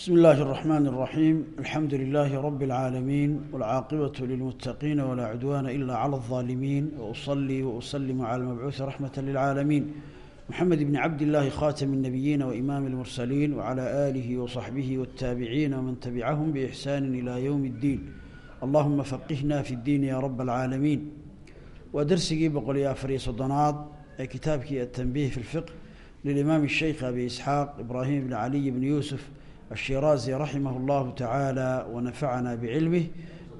بسم الله الرحمن الرحيم الحمد لله رب العالمين والعاقبة للمتقين ولا عدوان إلا على الظالمين وأصلي وأسلم على المبعوث رحمة للعالمين محمد بن عبد الله خاتم النبيين وإمام المرسلين وعلى آله وصحبه والتابعين ومن تبعهم بإحسان إلى يوم الدين اللهم فقهنا في الدين يا رب العالمين ودرسي بقول يا فري صدنات كتابك التنبيه في الفقه للإمام الشيخ أبي إسحاق إبراهيم بن علي بن يوسف الشhiraaزي raximah اllahu taعaalى wanafacana bcilmih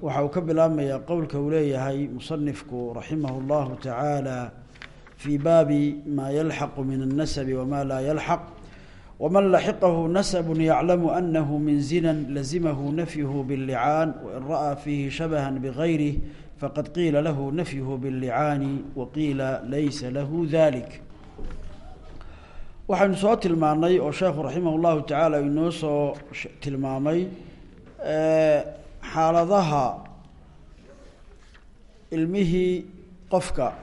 waxa uu ka bilaabmayaa qowlka uu leeyahay musanifku raximah اllahu taعaalى fii baabi ma yalxaqu min الnasb wma laa yalxaq wman laxiqahu nasb yaclamu anahu min zinan lazimahu nafyhu bاllicaan wain ra'aa fiihi shabaha bgayrih faqad qiila lahu nafyhu bاllicaani waqiila laysa lahu dalik waxaynu soo tilmaanay oo sheekhu raximah llahu tacaala inoo soo tilmaamay xaaladaha ilmihii qofka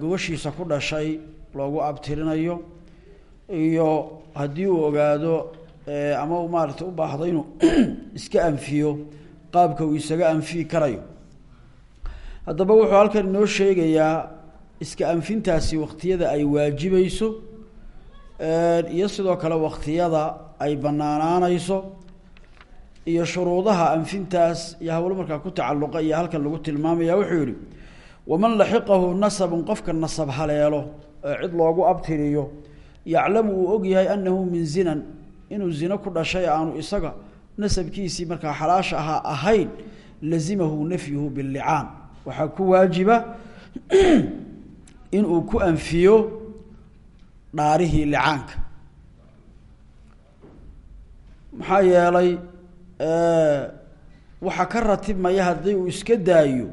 gobashiisa ku dhashay loogu abtirinayo iyo haddii uu ogaado ama uu maaragtay u baahdo inuu iska anfiyo qaabka uu isaga anfiyi karayo. Haddaba wuxuu halkan inoo sheegayaa iska anfintaasi waktiyada ay waajibayso iyo sidoo kale waktiyada ay banaanaanayso iyo shuruudaha anfintaas iyo hawlo markaa ku tacalluqa iyo halkan lagu tilmaamaya wuxuu yihi waman laxiqahu nasabun qofka nasab haleelo cid loogu abtiriyo yaclamu uu og yahay anahu min zinan inuu zino ku dhashay aanu isaga nasabkiisii markaa xalaasha ahaa ahayn lazimahu nafyuhu billicaan. Waxaa ku waajiba inuu ku anfiyo dhaarihii licaanka. Maxaa yeelay waxaa ka ratibmaya haddii uu iska daayo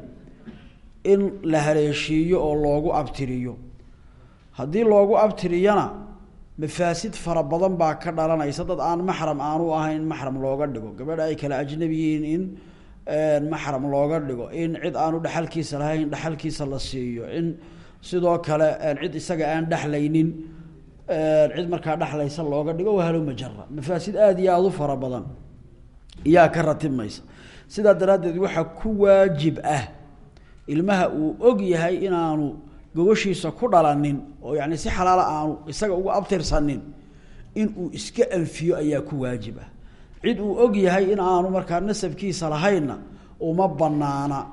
in la haleeshiiyo oo loogu abtiriyo. Haddii loogu abtiriyana mafaasid fara badan baa ka dhalanaysa dad aan maxram aanu ahayn maxram looga dhigo. Gabadha ay kala ajnabi yihiin in maxram looga dhigo in cid aanu dhexalkiisa lahayn dhexalkiisa la siiyo in sidoo kale cid isaga aan dhexlaynin cid markaa dhexlaysa looga dhigo wahalo majara mafaasid aada iyo aada u fara badan. Iyaa ka ratibmaysa sidaa daraaddeed waxaa ku waajib ah ilmaha uu og yahay inaanu gogoshiisa ku dhalanin oo yani si xalaala aanu isaga ugu abtirsanin in uu iska anfiyo ayaa ku waajib ah. Cid uu og yahay in aanu markaa nasabkiisa lahaynna uma banaana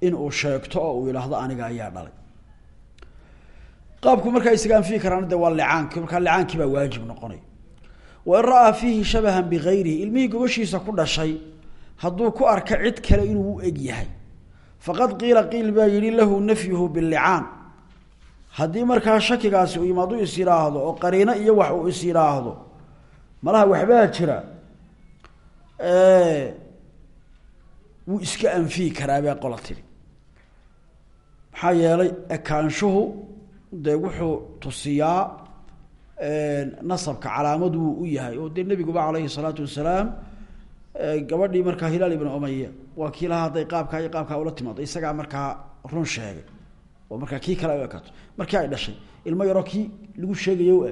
in uu sheegto oo uu yidhaahdo aniga ayaa dhalay qaabku markaa isaga anfiyi karaan de waa licaanki markaa licaankii baa waajib noqonay. Wain ra'aa fiihi shabahan bigayrihi ilmihii gogoshiisa ku dhashay hadduu ku arka cid kale inuu u eg yahay. Faqad qiila qiil baa yihi lahu nafyuhu bilicaan haddii markaa shakigaasi uu yimaadu is oo qariino iyo wax uu is yidhaahdo malaha waxbaa jira wuu iska anfiyi karaa baa qola tiri. Maxaa yeelay ekaanshuhu dee wuxuu tusiyaa nasabka calaamad wuu u yahay. Oo dee nebiguba calayhi salaatu wasalaam gabadhii markaa hilaal ibn umaya waa kii lahaa hadday qaabkaa ula timaado isagaa markaa run sheegay. Oo markaa kii kale u markii ay dhashay ilmo yaroo kii lagu sheegayo u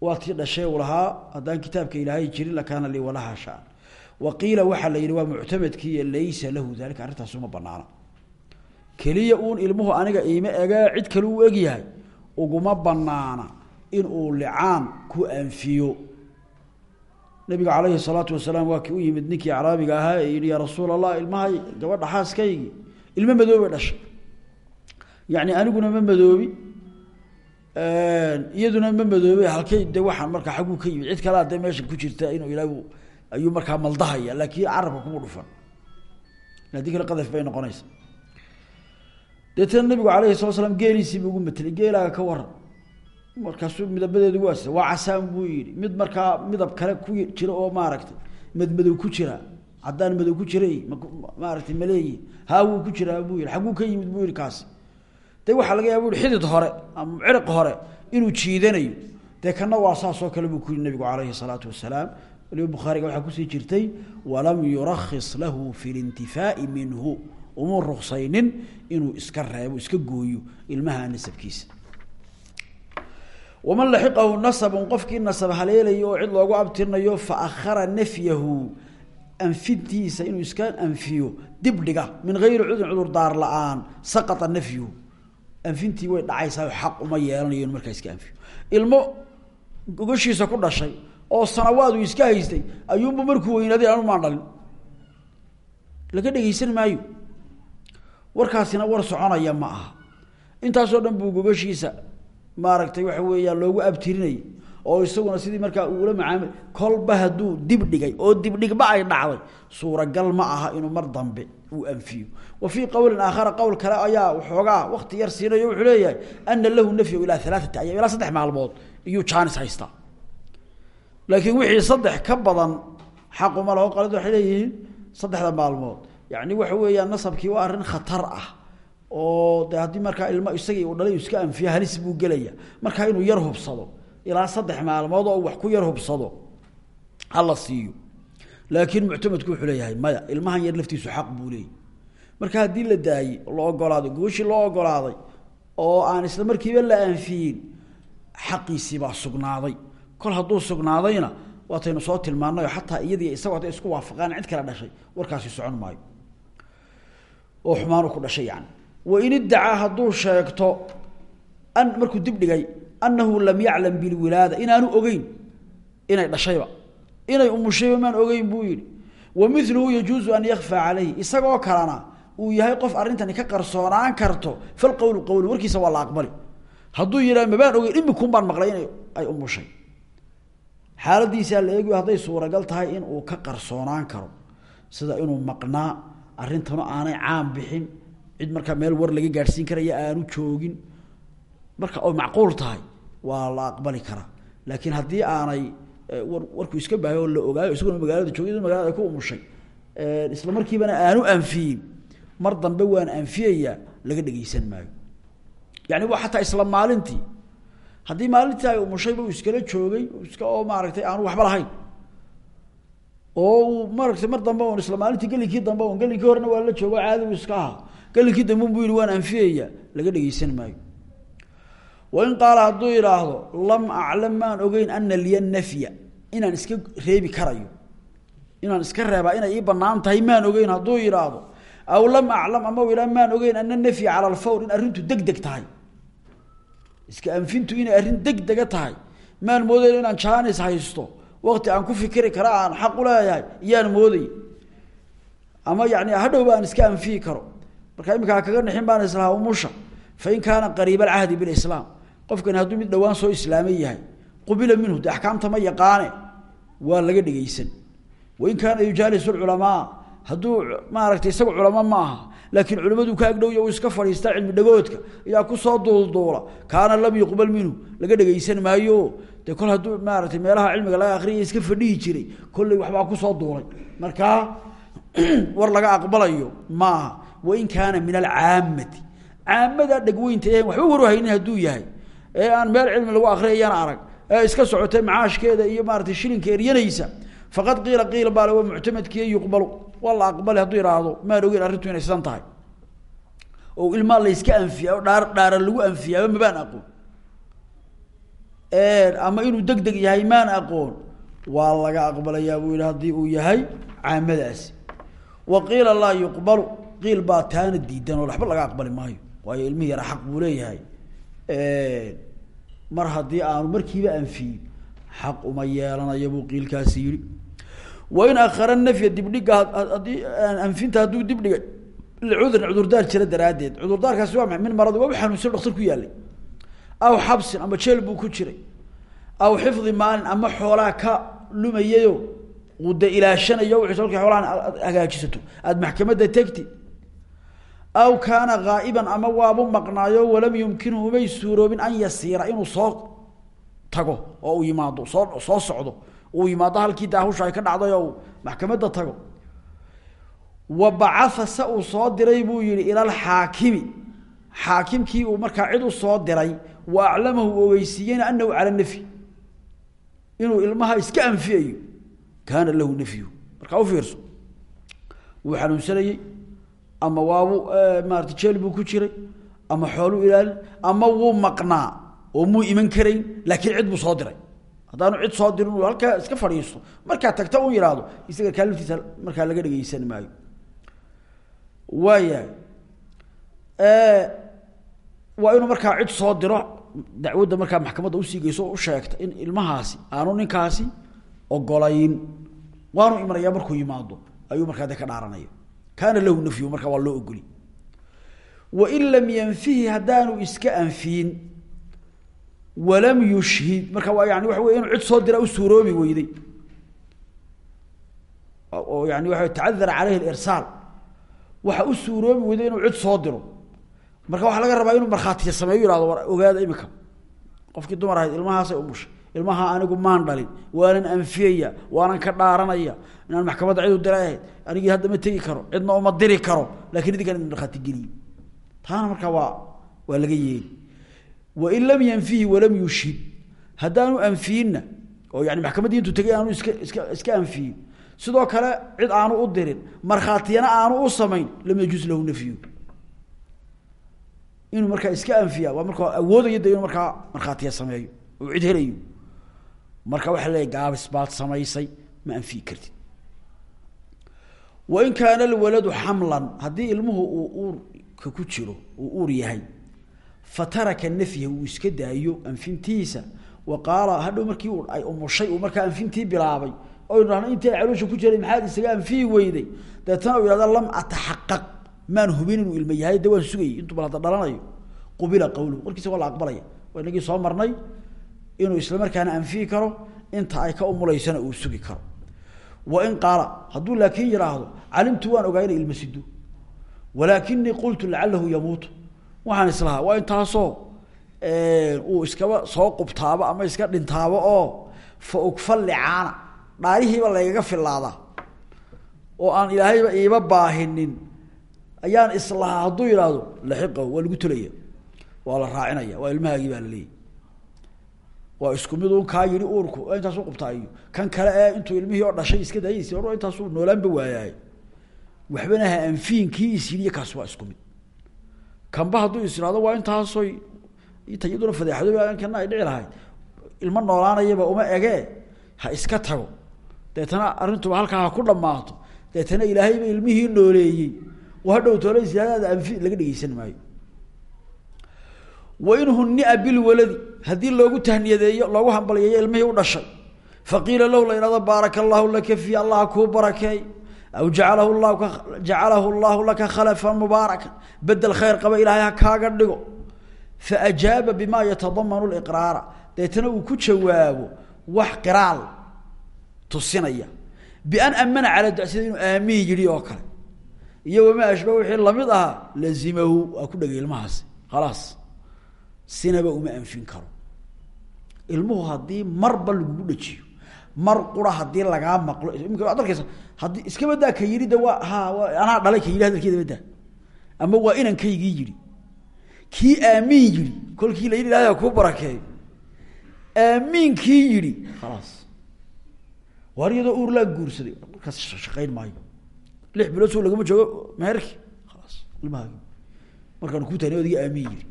waa tii dhashay uu lahaa haddaan kitaabka ilaahay jirin lakaana lii walaha shaan. Wa qiila waxaa la yidhi waa muctamadkiiyo laysa lahu dalika arrintaas uma banaana keliya uun ilmuhu aniga iima egaa cid kale u egyahay uguma banaana inuu licaan ku anfiyo. Nabiga calayhi salaatu wasalaam waa kii u yimid ninkii acraabiga ahaa ee yihi yaa rasuul allah ilmahay gabadha xaaskaygii ilmo madoobe dhashay. Yacni aniguna ma madoobi iyaduna ma madoobe halkay de waxaan markaa xagguu ka yimid. Cid kalea dee meesha ku jirta inuu ilaah ayuu markaa maldahaya laakiin carabka kuma dhufan. Haddii kale qadaf bay noqonaysa deetana nabigu alayhi sala slam geeliisiibu ugu matelay geelaaga ka waran. Markaasuu midabadeedu waa sida waa casaan buu yihi mid markaa midab kale ku jira oo maaragtay madmadow ku jira. Caddaan madow ku jiray maaragtay maleeyi haa wuu ku jiraa buu yihi xagguu ka yimid buu yihi kaasi. De waxaa laga yaaba xidid hore ama ciriq hore inuu jiidanayo. Dee kana waa saasoo kale buu ku yihi nabigu calayhi salaatu wasalaam. Waliba bukhaariga waxaa ku sii jirtay walam yurakis lahu fi lintifaai minhu umuu ruksaynin inuu iska reebo iska gooyo ilmaha nasabkiisa. Waman laxiqahu nasabun qofkii nasab haleelayo oo cid loogu abtirinayo fa akhara nafyahu anfintiisa inuu iska anfiyo dibdhiga min gayri cudrin cudurdaar la'aan saqata nafyuhu anfintii way dhacaysaa xaq uma yeelanayo markaa iska anfiyo. Ilmo gogashiisa ku dhashay oo sanawaadu iska haystay ayuunbu markuu weynaaday anu maan dhalin laga dhegeysan maayo warkaasina war soconaya ma aha. Intaasoo dhan buu gogashiisa maaragtay waxa weeyaan loogu abtirinayay oo isaguna sidii markaa uula macaamil kolba hadduu dib dhigay oo dibdhigba ay dhacday suuragal ma aha inuu mar dambe uu anfiyo. Wa fii qowlin aakhara qowl kale ayaa waxoogaa wakti yar siinayo wuxuu leeyahay ana lahu nafyahu ilaa alaaati ayam ilaa saddex maalmood iyuu jaanis haystaa. Laakiin wixii saddex ka badan xaquma laho qalid waxay leeyihiin saddexda maalmood yani waxa weeyaan nasabkii waa arrin khatar ah oo de haddii ilmo isagii uu dhalay iska anfiyo halis buu gelaya. Markaa inuu yar hubsado ilaa saddex maalmood oo wax ku yar hubsado hala siiyo. Laakiin muctamadku wuxuu leeyahay maya ilmahan yar laftiisu xaq buu leeyay. Marka haddii la daayey la ogolaaday gooshii loo ogolaaday oo aan isla markiiba la anfiyin xaqiisii baa sugnaaday. Kol hadduu sugnaadayna waataynu soo tilmaanay oo xataa iyadii isagoo hadday isku waafaqaan cid kale dhashay warkaasi socon maayo oo xumaanu ku dhashay yani wain iddacaa hadduu sheegto an markuu dib dhigay annahu lam yaclam bilwilaada inaanu ogeyn inay dhashayba. Inay umushayba maan ogeyn buu yihi wa miluhu yajuuzu an yakfaa calayhi. Isagoo kalena uu yahay qof arrintani ka qarsoonaan karto falqowlu qowlu warkiisa waa la aqbali. Hadduu yidhaha mabaan ogeyn imikun baan maqlay inay ay umushay xaaladiisaa la eegi hadday suuragal tahay in uu ka qarsoonaan karo. Sida inuu maqnaa arrintanu aanay caan bixin cid markaa meel war laga gaadhsiin karaya aanu joogin. Marka oy macquul tahay waa la aqbali karaa. Laakiin haddii aanay war warku iska baahay oo la ogaayo isaguna magaalada joogay magalada ay ku umushay isla markiibana aanu anfiyin mar dambe waan anfiyayaa laga dhegeysan maayo. Yani waa xataa isla maalintii haddii maalintii ay umushayba uu iskala joogay iska oo maaragtay aanu waxba lahayn oo uu maaragtay mar dambe un isla maalintii gelinkii dambe un gelinkii horena waa la joogo caadi u iska ahaa. Gelinkii dambe buu yihi waan anfiyaya laga dhegeysan maayo. Wain qaala hadduu yidhaahdo lam aclam maan ogeyn ana liya nafya inaan iska reebi karayo inaan iska reebaa inay ii bannaan tahay maan ogeyn hadduu yidhaahdo. Aw lam aclam ama u maan ogeyn ana nafya cala alfawr in arrintu deg tahay. Iska anfintu inay arrin deg tahay. Maan moodayn inaan jaanis haysto wakti aan ku fikiri kara aan xaq u leeyahay iyaan mooday ama yani hadhowba aan iska anfiyi karo. Marka iminkaa kaga nixin baan islahaa umusha. Fain kaana qariib alcahdi bilislaam. Qofkani hadduu mid dhowaan soo islaamay yahay qubila minhu de axkaamta ma yaqaane waa laga dhegeysan wain kaana yujaalisu culamaa hadduu maaragtay isaga culamo ma aha laakiin culimaduu ka agdhowya uu iska fadhiistaa cilmi dhagoodka ayaa ku soo duulduula. Kaana lam yuqbal minhu laga dhegeysan maayo de kol hadduu maaratay meelaha cilmiga laga akriyay iska fadhihi jiray kolley waxbaa ku soo duulay. Markaa war laga aqbalayo maaha wain kaana min alcaamati caamada dhegweynta ee waxba waru haynin hadduu yahay ee aan meel cilmi lagu akriyayana arag ee iska socotay macaashkeeda iyo maaratay shilinka eryanaysa faqad qiila qiila baale waa muctamadkiiyo yuqbalu. Waa la aqbali hadduu ihaahdo maan ogeyn inay sidan oo ilmaa la yska anfiya oo dhaar dhaara lagu anfiyaaba mabaan aqoon ama inuu deg deg yahay maan aqoon. Waa laga aqbalayaa buu yihi haddii uu yahay caamadaasi wa qiila laa yuqbalu qiil baa taana diidan oo waxba laga aqbali maayo. Waayo ilmihi yara xaq buu leeyahay. Mar haddii aanu markiiba anfiyin xaq uma yeelanayo buu qiilkaasi yihi wain akhara nafya dibdhiga haddii anfinta hadduu dibdhigay licudrin cudurdaar jira daraaddeed. Cudurdaarkaasi waa maay min maradi waa u xanuunsan dhaktar ku yaalay aw xabsin ama jeel buu ku jiray aw xifdi maalin ama xoolaa ka lumayayo uu ilaashanayo wuxuu kolkii xoolahan hagaajisato aada maxkamadda tegti aw kaana ghaa'iban ama waabu maqnaayo walam yumkinhu umay suuroobin an yasiira inuu soo tago oo uu yimaado soo soo socdo uu yimaado halkii daahusha ay ka dhacday oo uu maxkamadda tago. Wa bacatha se soo diray buu yihi ila alxaakimi xaakimkii uu markaa cid u soo diray wa aclamahu ogeysiiyeyna anahu cala nafyi. Inuu ilmaha iska anfiyayo kaana lahu nafyu. Markaa u fiirso wuu xanuunsanayey ama waabu maarata jeel buu ku jiray ama xooluu ilaalin ama wuu maqnaa oo muu iman karayn laakiin cid buu soo diray. Haddaanu cid soo dirin uu halkaa iska fadhiisto. Markaa tagta u yidhaahdo isaga kaa laftiisa markaa laga dhegeysan maayo. Waayahay waa inuu markaa cid soo diro dacwadda markaa maxkamadda u sii geyso oo u sheegta in ilmahaasi aanu ninkaasi ogolayn. Waanu imanayaa markuu yimaado ayuu markaa ka dhaaranaya. Kaana lahu nafyu markaa waa loo ogoli. Wain lam yanfihi haddaanu iska anfiyin walam yushhid marka waa yani waxa wey inuu cid soo dira u suuroobi weyday. Oo yani waa tacadara caleyhi irsaal waxa u suuroobi weyday inuu cid soo diro marka waxaa laga rabaa inuu markhaatiya sameeyo yihahdo war ogaada imika. Qofkii dumar ahayd ilmahaasay umushay ilmaha anigu maan dhalin waanan anfiyaya waanan ka dhaaranaya inaan maxkamadda cid u dira ahayd hadda ma tegi karo cidna uma diri karo laakiin idinkan idin markhaati geliye taana markaa waa waa laga yeeli wain lam yanfihi walam yushhid haddaanu anfiyinna oo yani maxkamaddii intuu tegay aanu iska iska iska anfiyin. Sidoo kale cid aanu u dirin markhaatiyana aanu u samayn lam yajuuz lahu nafyu inuu markaa iska anfiya waa markaa awoodayo de inuu markaa sameeyo oo cid helayo. Marka waxaa leeyahy gaabis baad samaysay ma anfiyi kartid. Wain kaana alwaladu xamlan haddii ilmuhu uu uurka ku jiro uu uur yahay fataraka nafya uu iska daayo anfintiisa. Wa qaala hadhow markii ay umushay uu anfintii bilaabay oynu dhahno intii ay caloosha ku jiray maxaad isaga anfiyi weyday. Deetana u yihahda lam ataxaqaq maan hubin inuu ilma yahay de waan sugayay intuu dhalanayo qubila qawluhu. Warkiisa waa la aqbalaya. Waa soo marnay inuu isla markaana anfiyi karo inta ay ka umulaysana uu sugi karo. Wain qaala hadduu laakiin yidhaahdo calimtu waan ogaa inay ilma sido walaakinii qultu lacalahu yamuutu. Waxaan islahaa waa intaasoo uu iskaba soo qubtaabo ama iska dhintaabo oo fa ugfallicaana dhaarihiiba laygaga filaadaa oo aan ilaahayba iiba baahinin ayaan islahaa hadduu yidhaahdo laxiqahu waa lagu tolaya. Waa la raacinaya waa ilmahaagii baa la leeyay waa isku mid un kaa yidhi uurku intaasu qubtaa iyo. Kan kale ee intuu ilmihii oo dhashay iska daayaysa or intaasuu noolaanba waayaay waxbana ha anfiin kii is waa isku mid. Kanba hadduu is ihahdo waa intaasoy tayaduna fadeexado kana ay dhici lahayd ilmo noolaanayaba uma egee ha iska tago. Deetana arrintuba halkaa ha ku dhammaato. Deetana ilaahayba ilmihii nooleeyey. oo hadhow toole siyaadada anfi laga dhegeysan maayo. Wain hunia bilwaladi haddii loogu tahniyadeeyo loogu hambaliyeeyo ilmihii u dhashay. Faqiila lahu la ihahdo baaraka allahu laka fi allah kuu barakeey aw jacalahu llahu jacalahu llahu laka khalafan mubaarakan bedel khayr qaba ilaahay ha kaaga dhigo. Faajaaba bima yatadamanu liqraara deetana uu ku jawaabo wax qiraal tusinaya. Bian amana calaa da sida inuu aamiin yidhi oo kale iyo wamaa ashba wixii la mid ahaa lazimahu waa ku dhegay ilmahaasi khalaas. Sinaba uma anfin karo. Ilmuhu haddii marba lagugu dhajiyo mar qura haddii lagaa maqlo waad arkaysa haddii iska badaa ka yidhi de ha anaa dhalay ka yidhi hadalkeeda badaa ama waa inankaygii yidhi. Kii aamiin yidhi kolkii la yidhi ilahay kuu barakeeyo. Aamiinkii yidhi. Khalaas. Waar iyadoo uur laa guursaday markaas shaqayn maayo lix bilood soo lagama joogo meherki khalaas ilmahaagi markaanu kuu tahnay odigii aamiin yidhi.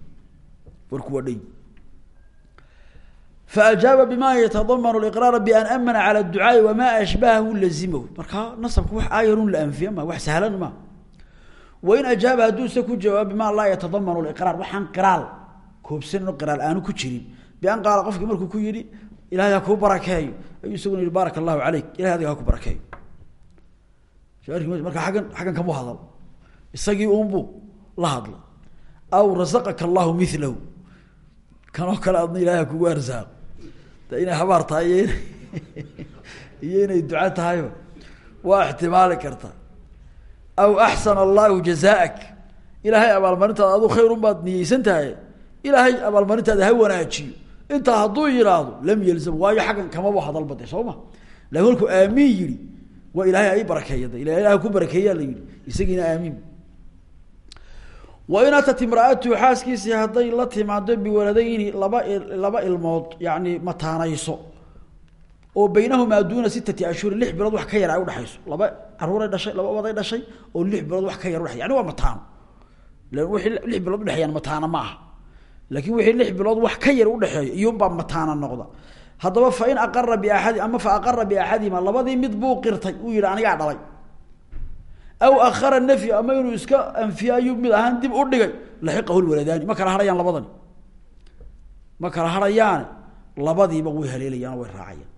Warku waa dhay bima yatadamanu liqraara bian amana cala ducaai wamaa ashbahahu lazimahu. Markaa nasabka wax aayarun la anfiya ma wax sahlan ma. Wain ajaaba hadduuse ku jawaabo bima laa yatadamanu liqraar waxaan qiraal koobsanno qiraal aanu ku jirin. Bian qaala qofkii markuu ku yidhi ilahay ha barakeeyo ayuu isaguna yihi ilahay adiga ha ku barakeeyo marka aggan xaggan kamu hadal isagii unbuu la hadla aw rasaqaka allahu milahu kanoo kale adna ilahay ha kugu arsaaqo de inay habaar tahay iyo iyo inay duco tahayba waa ixtimaali karta. Aw axsana allahu jazaaak. Ilaahay abaalmarintaada aduu khayrun baad niyeysan tahay. Ilaahay abaalmarintaada ha wanaajiyo. Intaa hadduu yidhaahdo lam yelzam waayo xaggan kamaba hadalba de soo ma? Lakin yihi waa ilahay ai barakeeya de ku barakeeyaa la yihi isagiina aamiin. Wain atat imraatuhu xaaskiisii hadday la timaado biwaladayni laba laba ilmood yani mataanayso oo baynahumaa duuna sitati ashhurin lix bilood wax ka yar ay udhexayso laba caruuray dhashay laba oday dhashay oo lix bilood wax ka yar udhe yani waa mataano lan wii lix bilood udhexeeyaan mataano ma aha wixii lix bilood wax ka yar udhexeeyo iyuunbaa mataana noqda haddaba fa in aqara biaadi ama fa aqara biaxadihima labadii mid buu qirtay uu yihi anigaa dhalay. Aw akhara nafy ama inuu iska anfiye ayuu mid ahaan dib u dhigay laxiqahu lwaladaani ma kala harayaan labadani. Ma kala harayaane labadiiba way haleelayaan way raacayaan.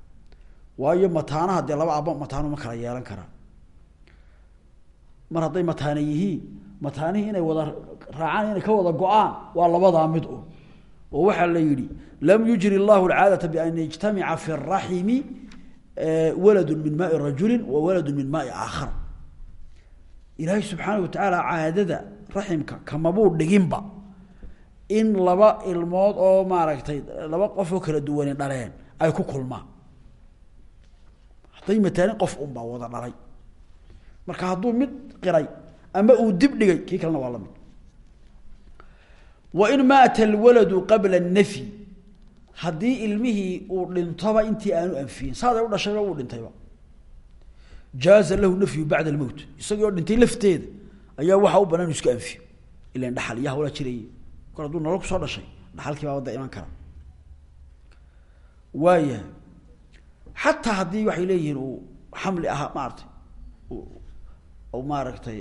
Waayo mataanaha dee laba aba mataanu ma kala yeelan karaan mar hadday mataana yihiin mataanihii inay wada raacaan inay ka wada go'aan waa labadaa mid un oo waxaa la yihi lam yujri llahu alcaadata bian yajtamica fi raximi waladu min maai rajuli wa waladu min maai aakhar. Ilaahay subxaana watacaala caadada raximka kamabuu dhiginba. In laba ilmood oo maaragtay laba qof oo kala duwani dhaleen ay ku kulmaan. Hadday mataanin qof unbaa wada dhalay. Marka hadduu mid qiray ama uu dib dhigay kii kalena waa la mid wain maata alwaladu qabla nafyi haddii ilmihii uu dhintoba intii aanu anfiyin saaday u dhashayba uu dhintayba. Jaaza lahu nafyu bacda almowt isagii oo dhintay lafteeda ayaa waxaa u banaan iska anfiyo ilan dhaxal iyo hawla jirayy kor hadduu nolol ku soo dhashay dhaxalkii baa wadda iman kara. Waayahay xataa haddii waxay leeyihiin uu xamli ahaa maaratay u maaragtay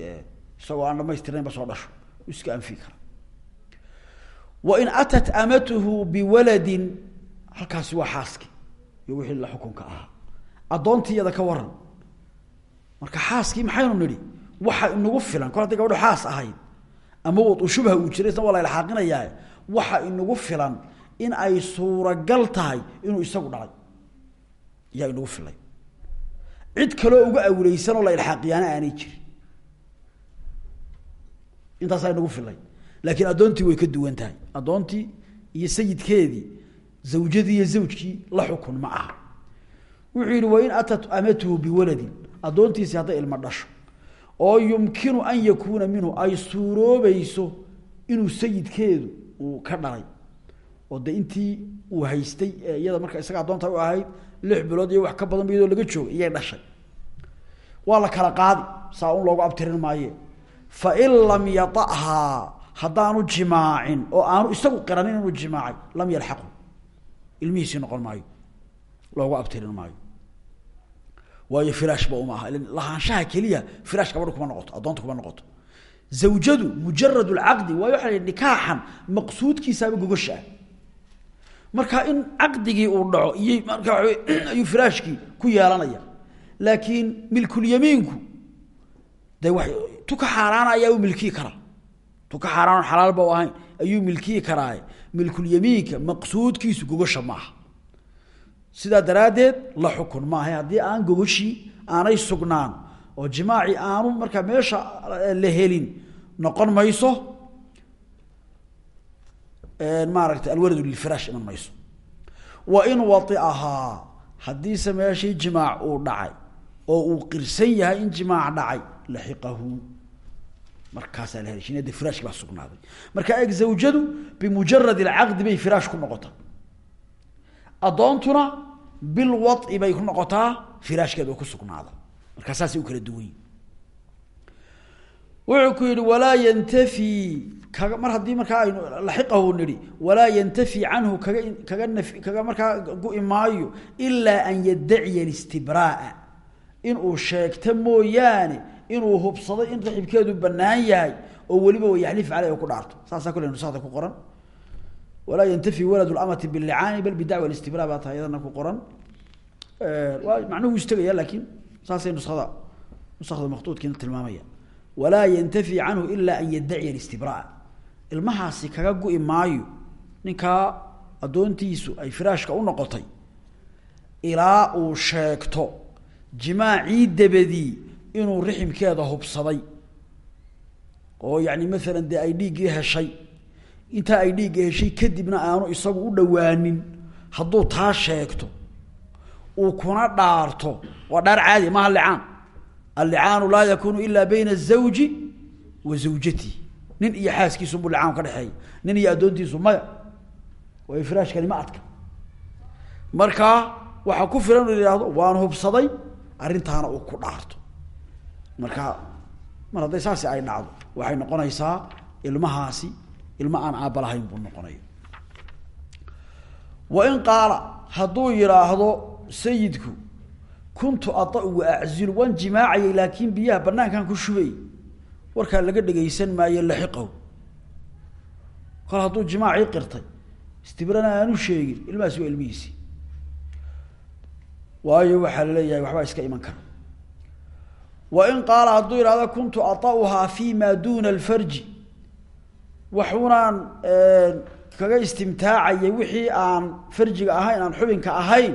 isagoo aan dhamaystirnaynba soo dhasho iska wain atat amatuhu biwaladin halkaasi waa xaaski. Iyo wixii la xukunka ahaa. Addoontii iyada ka waran marka xaaskii maxaynu nidhi? Waxa inagu filan. Kol hadday gabadho xaas ahayd ama u shubha uu jiray isna waa la ilxaaqinayaa waxa inagu filan in ay suuragal tahay inuu isagu dhalay. Yaa inagu filay. Cid kaloo uga awleysan oo la ilxaaqiyaana aanay jirin laakiin addoontii way ka duwan tahay. Addoontii iyo sayidkeedii zawjadii iyo zawjkii la xukun ma aha. Wuxuu yihi wain atat amatuhu biwaladin. Addoontiisi hadday ilmo dhasho. Oo yumkinu an yakuuna minhu ay suuroobayso inuu sayidkeedu uu ka dhalay. Oo de intii uu haystay ee iyada marka isaga addoonta u ahayd lix bilood iyo wax ka badan ba iyadoo laga joogay iyay dhashay. Waa la kala qaadi saa un loogu abtirin maaye. Fain lam yaahaa haddaanu jimaacin oo aanu isagu qiranin inuu jimaacay lam yalxaqu. Ilmihiisii noqon maayo. Loogu abtirin maayo. Waayo firashba uma aha. Lahaanshaha keliya firash gabadhu kuma noqoto addoonta kuma noqoto. Zawjadu mujarad lcaqdi waayo waxa la nikaaxan maqsuudkiisaaba gogosha. Ah marka in caqdigii uu dhaco iyo marka ayuu firaashkii ku yeelanaya laakiin milkulyamiinku de wa tuka xaaraana ayaa u milkiyi karaa tuka xaaraan xalaalba ahayn ayuu milkiyi karaaye milkulyamiinka maqsuudkiisu gogosha maaha. Sidaa daraaddeed la xukun maaha. Haddii aan gogoshii aanay sugnaan oo jimaaci aanu markaa meesha la helin noqon mayso maaragtay alwaladu lilfiraash iman mayso. Wa in waiahaa haddiise meeshii jimaac uu dhacay oo uu qirsan yahay in jimaac dhacay laxiqahu markaasaa la heshin de firaashki baa sugnaaday. Marka eeg zawjadu bimujarad alcaqdi bay firaash ku noqotaa. Addoontuna bilwai bay ku noqotaa firaashkeeda oo ku sugnaada markaa saasay u kala duwan yihiin wuxuu ku yihi walaa yantafi kaga mar haddii markaa aynu laxiqahu nidhi walaa yantafi canhu kaga kaga naf kaga markaa gu-i maayo ilaa an yaddaciya alistibraaa. Inuu sheegto mooyaane inuu hubsado in raxibkeedu banaan yahay oo weliba wayaxlif caleyh ku dhaarto. Saasaa kule nusada ku qoran. Walaa yantafi walad lamati bilicaani bal bidacwa istibra baa tahay iyadana ku qoran. Waa macnuhu istagaya laakiin saasay nusada nusakda maktuudkiina tilmaamaya. Walaa yantafi canhu ila an yaddaciya istibraa ilmahaasi kaga gu-i maayo ninkaa ay firaashka u noqotay ilaa uu sheegto jimaacii dabadii inuu riximkeeda hubsaday. Oo yani maalan dee ay dhiiggii heshay. Intaa ay dhiigga heshay kadibna aanu isagu u dhowaanin hadduu taa sheegto uu kuna dhaarto waa dhaar caadi maha licaan. Allicaanu laa yakunu ila bayna azawji wa zawjatihi nin iyo xaaskiisubu licaan ka dhexeeya. Nin iyo addoontiisu maya waayo firaashkani ma adka. Markaa waxaa ku filan inu yihahdo waan hubsaday arrintaana uu ku dhaarto marka mar hadday saasi ay dhacdo waxay noqonaysaa ilmahaasi ilmo aan aabba lahayn buu noqonaya wain qaala hadduu yidhaahdo sayidku kuntu ada wa aczilu waan jimaacayay laakiin biyaha banaankan ku shubay. Warkaa laga dhegaysan maayo laxiqahu kol hadduu jimaacii qirtay istibrana aanu sheegin ilmahaasi waa ilmihiisii waayo waxaa la leeyahay waxbaa iska iman kara wain qaala hadduu yidhahdo kuntu ata'uhaa fi ma duna alfarji. Waxunaan kaga istimtaacayay wixii aan farjiga ahayn aan xubinka ahayn.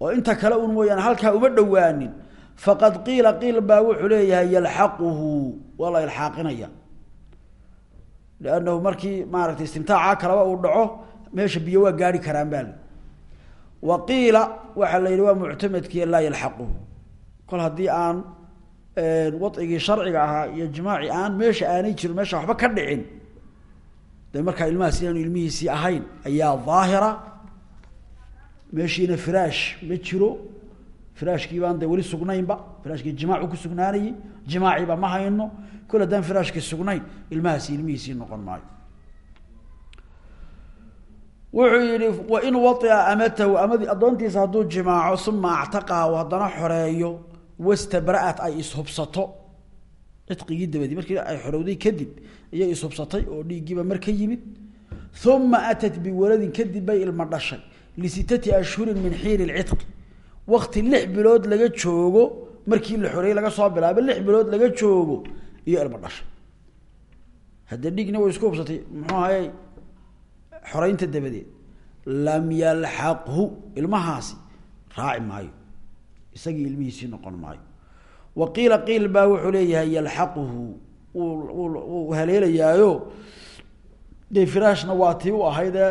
Oo inta kale un mooyaane halkaa uma dhowaanin. Faqad qiila qiil baa wuxuu leeyahay yalxaquhu. Waa la ilxaaqinaya liannahu markii maaragtay istimtaaca kaleba uu dhaco meesha biyo waa gaari karaan baa li wa qiila waa muctamadkii laa yalxaquhu kol haddii aan wadcigii sharciga ahaa iyo jimaaci aan meesha aanay jirin meesha waxba ka dhicin de markaa ilmahaas inaanu ilmihiisii ahayn ayaa daahira. Meeshiina firaash ma jiro. Firaashkii baan de weli sugnaynba firaashkii jimaacu ku sugnaanayey jimaaciiba ma hayno. Kol haddaan firaashkii sugnayn ilmahaasi ilmihiisii noqon maayo. Wuxuu yihi wain waia amatahu amadi addoontiisa hadduu jimaaco uma actaqaha haddana xoreeyo wastabra'at ay ishubsato. Cidqigii dabadii markii ay xorowday kadib ayay ishubsatay oo dhiiggiiba mar ka yimid. Uma atat biwaladin kadib bay ilma dhashay lisitati ashhurin min xiiri lcidqi wakti lix bilood laga joogo markii la xoreeyey laga soo bilaabo lix bilood laga joogo iyo ilma dhashay. Hadda dhiigna way isku muxuu ahayey xoreynta dabadeed. Lam yalxaqhu ilmahaasi raaci maayo isagii ilmihiisii noqon maayo. Wa qiila qiil baa wuxuu leeyahay yalxaquhu wuu haleelayaayo. Dee firaashna waa tii u ahaydee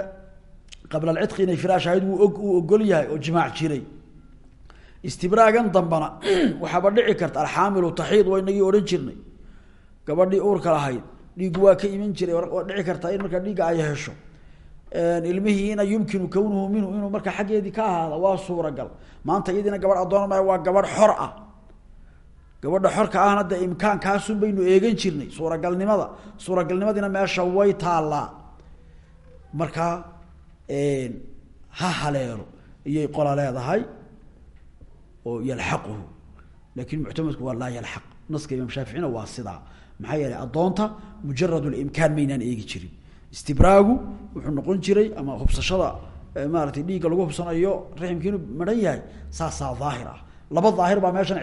qabla alcidqi inay firaash ahayd wuu og uu ogol yahay oo jimaac jiray. Istibraagan dambana waxaaba dhici karta alxaamilu taxiid waa odhan jirnay. Gabadhii uurka lahayd dhiigu waa ka iman jiray waa dhici kartaa in markaa dhiigga ay hesho ilmihiina yumkinu kawnuhu minhu inuu markaa xaggeedii ka ahaada waa suuragal. Maanta iyadiina gabadh maayo waa gabadh xor ah. Gabadha xorka ahna dee imkaankaasun baynu eegan jirnay suuragalnimada. Suuragalnimadiina meesha way taallaa. Markaa ha haleelo iyay qola leedahay oo yalxaquhu. Laakin muctamadku waa laa yalxaq. Naska imaam shaaficina waa sidaa. Maxaa yeelay addoonta mujarad limkaan maynaan eegi jirin istibraagu wuxuu noqon jiray ama hubsashada maaratay dhiigga lagu hubsanayo raximki inuu yahay saasaa daahir ah laba daahir baa meeshan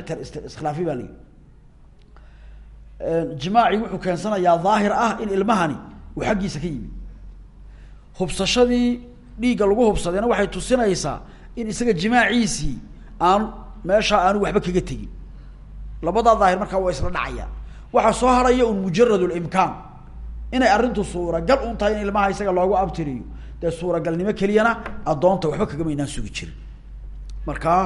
iskhilaafi baa layihi jimaaci wuxuu keensanayaa daahir ah in ilmahani uu xaggiisa ka yimid. Hubsashadii dhiigga lagu hubsadeena waxay tusinaysaa in isaga jimaaciisii aan meeshaa aanu waxba kaga tegin. Labadaa daahir markaa waa isla dhacayaan waxaa soo haraya un mujarad limkaan inay arrintu suuragal un tahay in ilmaha isaga loogu abtiriyo. Dee suuragalnimo keliyana addoonta waxba kagamaynaan sugi jirin. Markaa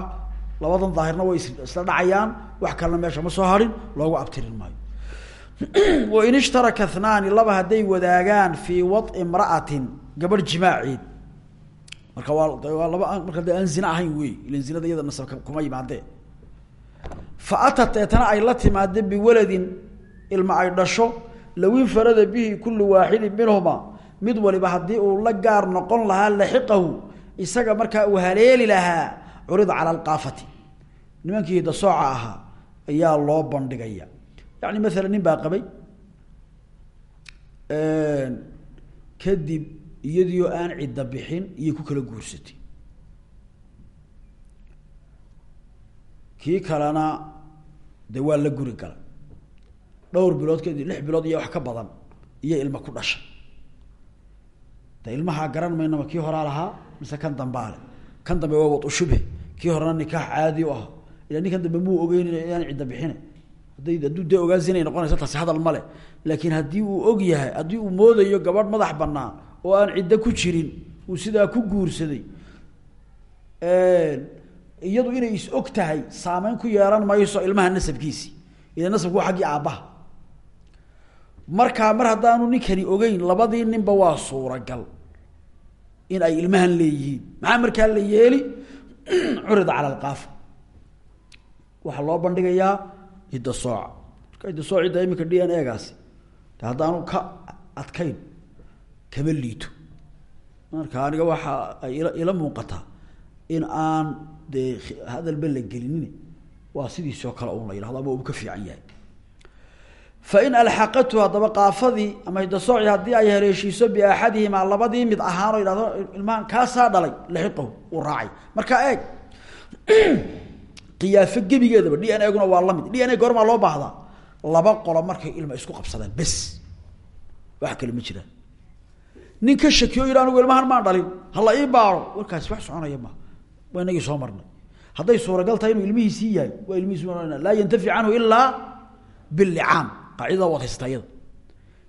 labadan daahirna way isla dhacayaan wax kalena meesha ma soo harin loogu abtirin maayo. Wain ishtaraka ithnaani laba hadday wadaagaan fii wadci imra'atin gabadh jimaaceed marka waa laba marka aan zina ahayn wey ilan zinada iyada nasab kuma yimaadee. Fa atat deetana ay la timaade biwaladin ilma ay dhasho low infarada bihi kullu waaxidin minhuma mid waliba haddii uu la gaar noqon lahaa laxiqahu isaga markaa uu haleeli lahaa curida cala alqaafati. Nimankii dasooca ahaa ayaa loo bandhigaya. Yani masalan nin baa qabay kadib iyadiioo aan cidda bixin iyo ku kala guursatay. Kii kalena de waa la guri galay dhowr bilood kadib lix bilood iyo wax ka badan iyo ilma ku dhashay de ilmahaa garan maynaba kii horaa lahaa mise kan dambaale kan dambe waa wadu shubhe. Kii horena nikaax caadi u ah. Ila ninkan dambe muu ogeyn inaan cidda bixina hadday hadduu dee ogaa zinay noqonaysa taasi hadal male laakiin haddii uu og yahay haddii uu moodayo gabadh madax banaan oo aan ciddo ku jirin uu sidaa ku guursaday iyadu inay is og tahay saameyn ku yeelan mayso ilmaha nasabkiisi. Ila nasabku waa xaggii aabbaha markaa mar haddaanu ninkani ogeyn labadii ninba waa suuragal in ay ilmahan leeyihiin. Maxaa markaa la yeeli? Curida cala alqaafa waxaa loo bandhigayaa hidda sooca marka hidda soocidda iminka d n de haddaanu ka adkayn kama liito. Marka aniga waxa ay ila ila muuqataa in aan dee hadalba la gelinin waa sidiisoo kale un la yidhahdo ama uu ka fiican yahay fain alxaqatu haddaba kaafadii ama hidasooci haddii ay haleeshiiso biaxadihimaa labadii mid ahaanoo yidhahdo ilmahan kaasaa dhalay laxiqahu uu raacay. Markaa eeg qiyaafo gebigeedaba d n a guna waa la mid d n a goormaa loo baahdaa laba qolo markay ilma isku qabsadaan bes. Wax kale ma jiraan. Nin ka shakiyo yidha anigu ilmahan maan dhalin hala ii baaro. Warkaasi wax soconaya ma waa inagii soo marnay. Hadday suuragal tahay inuu ilmihiisii yahay waa ilmihiisi laa yantafi canhu ilaa bilicaam qaacidada waad haystaa iyada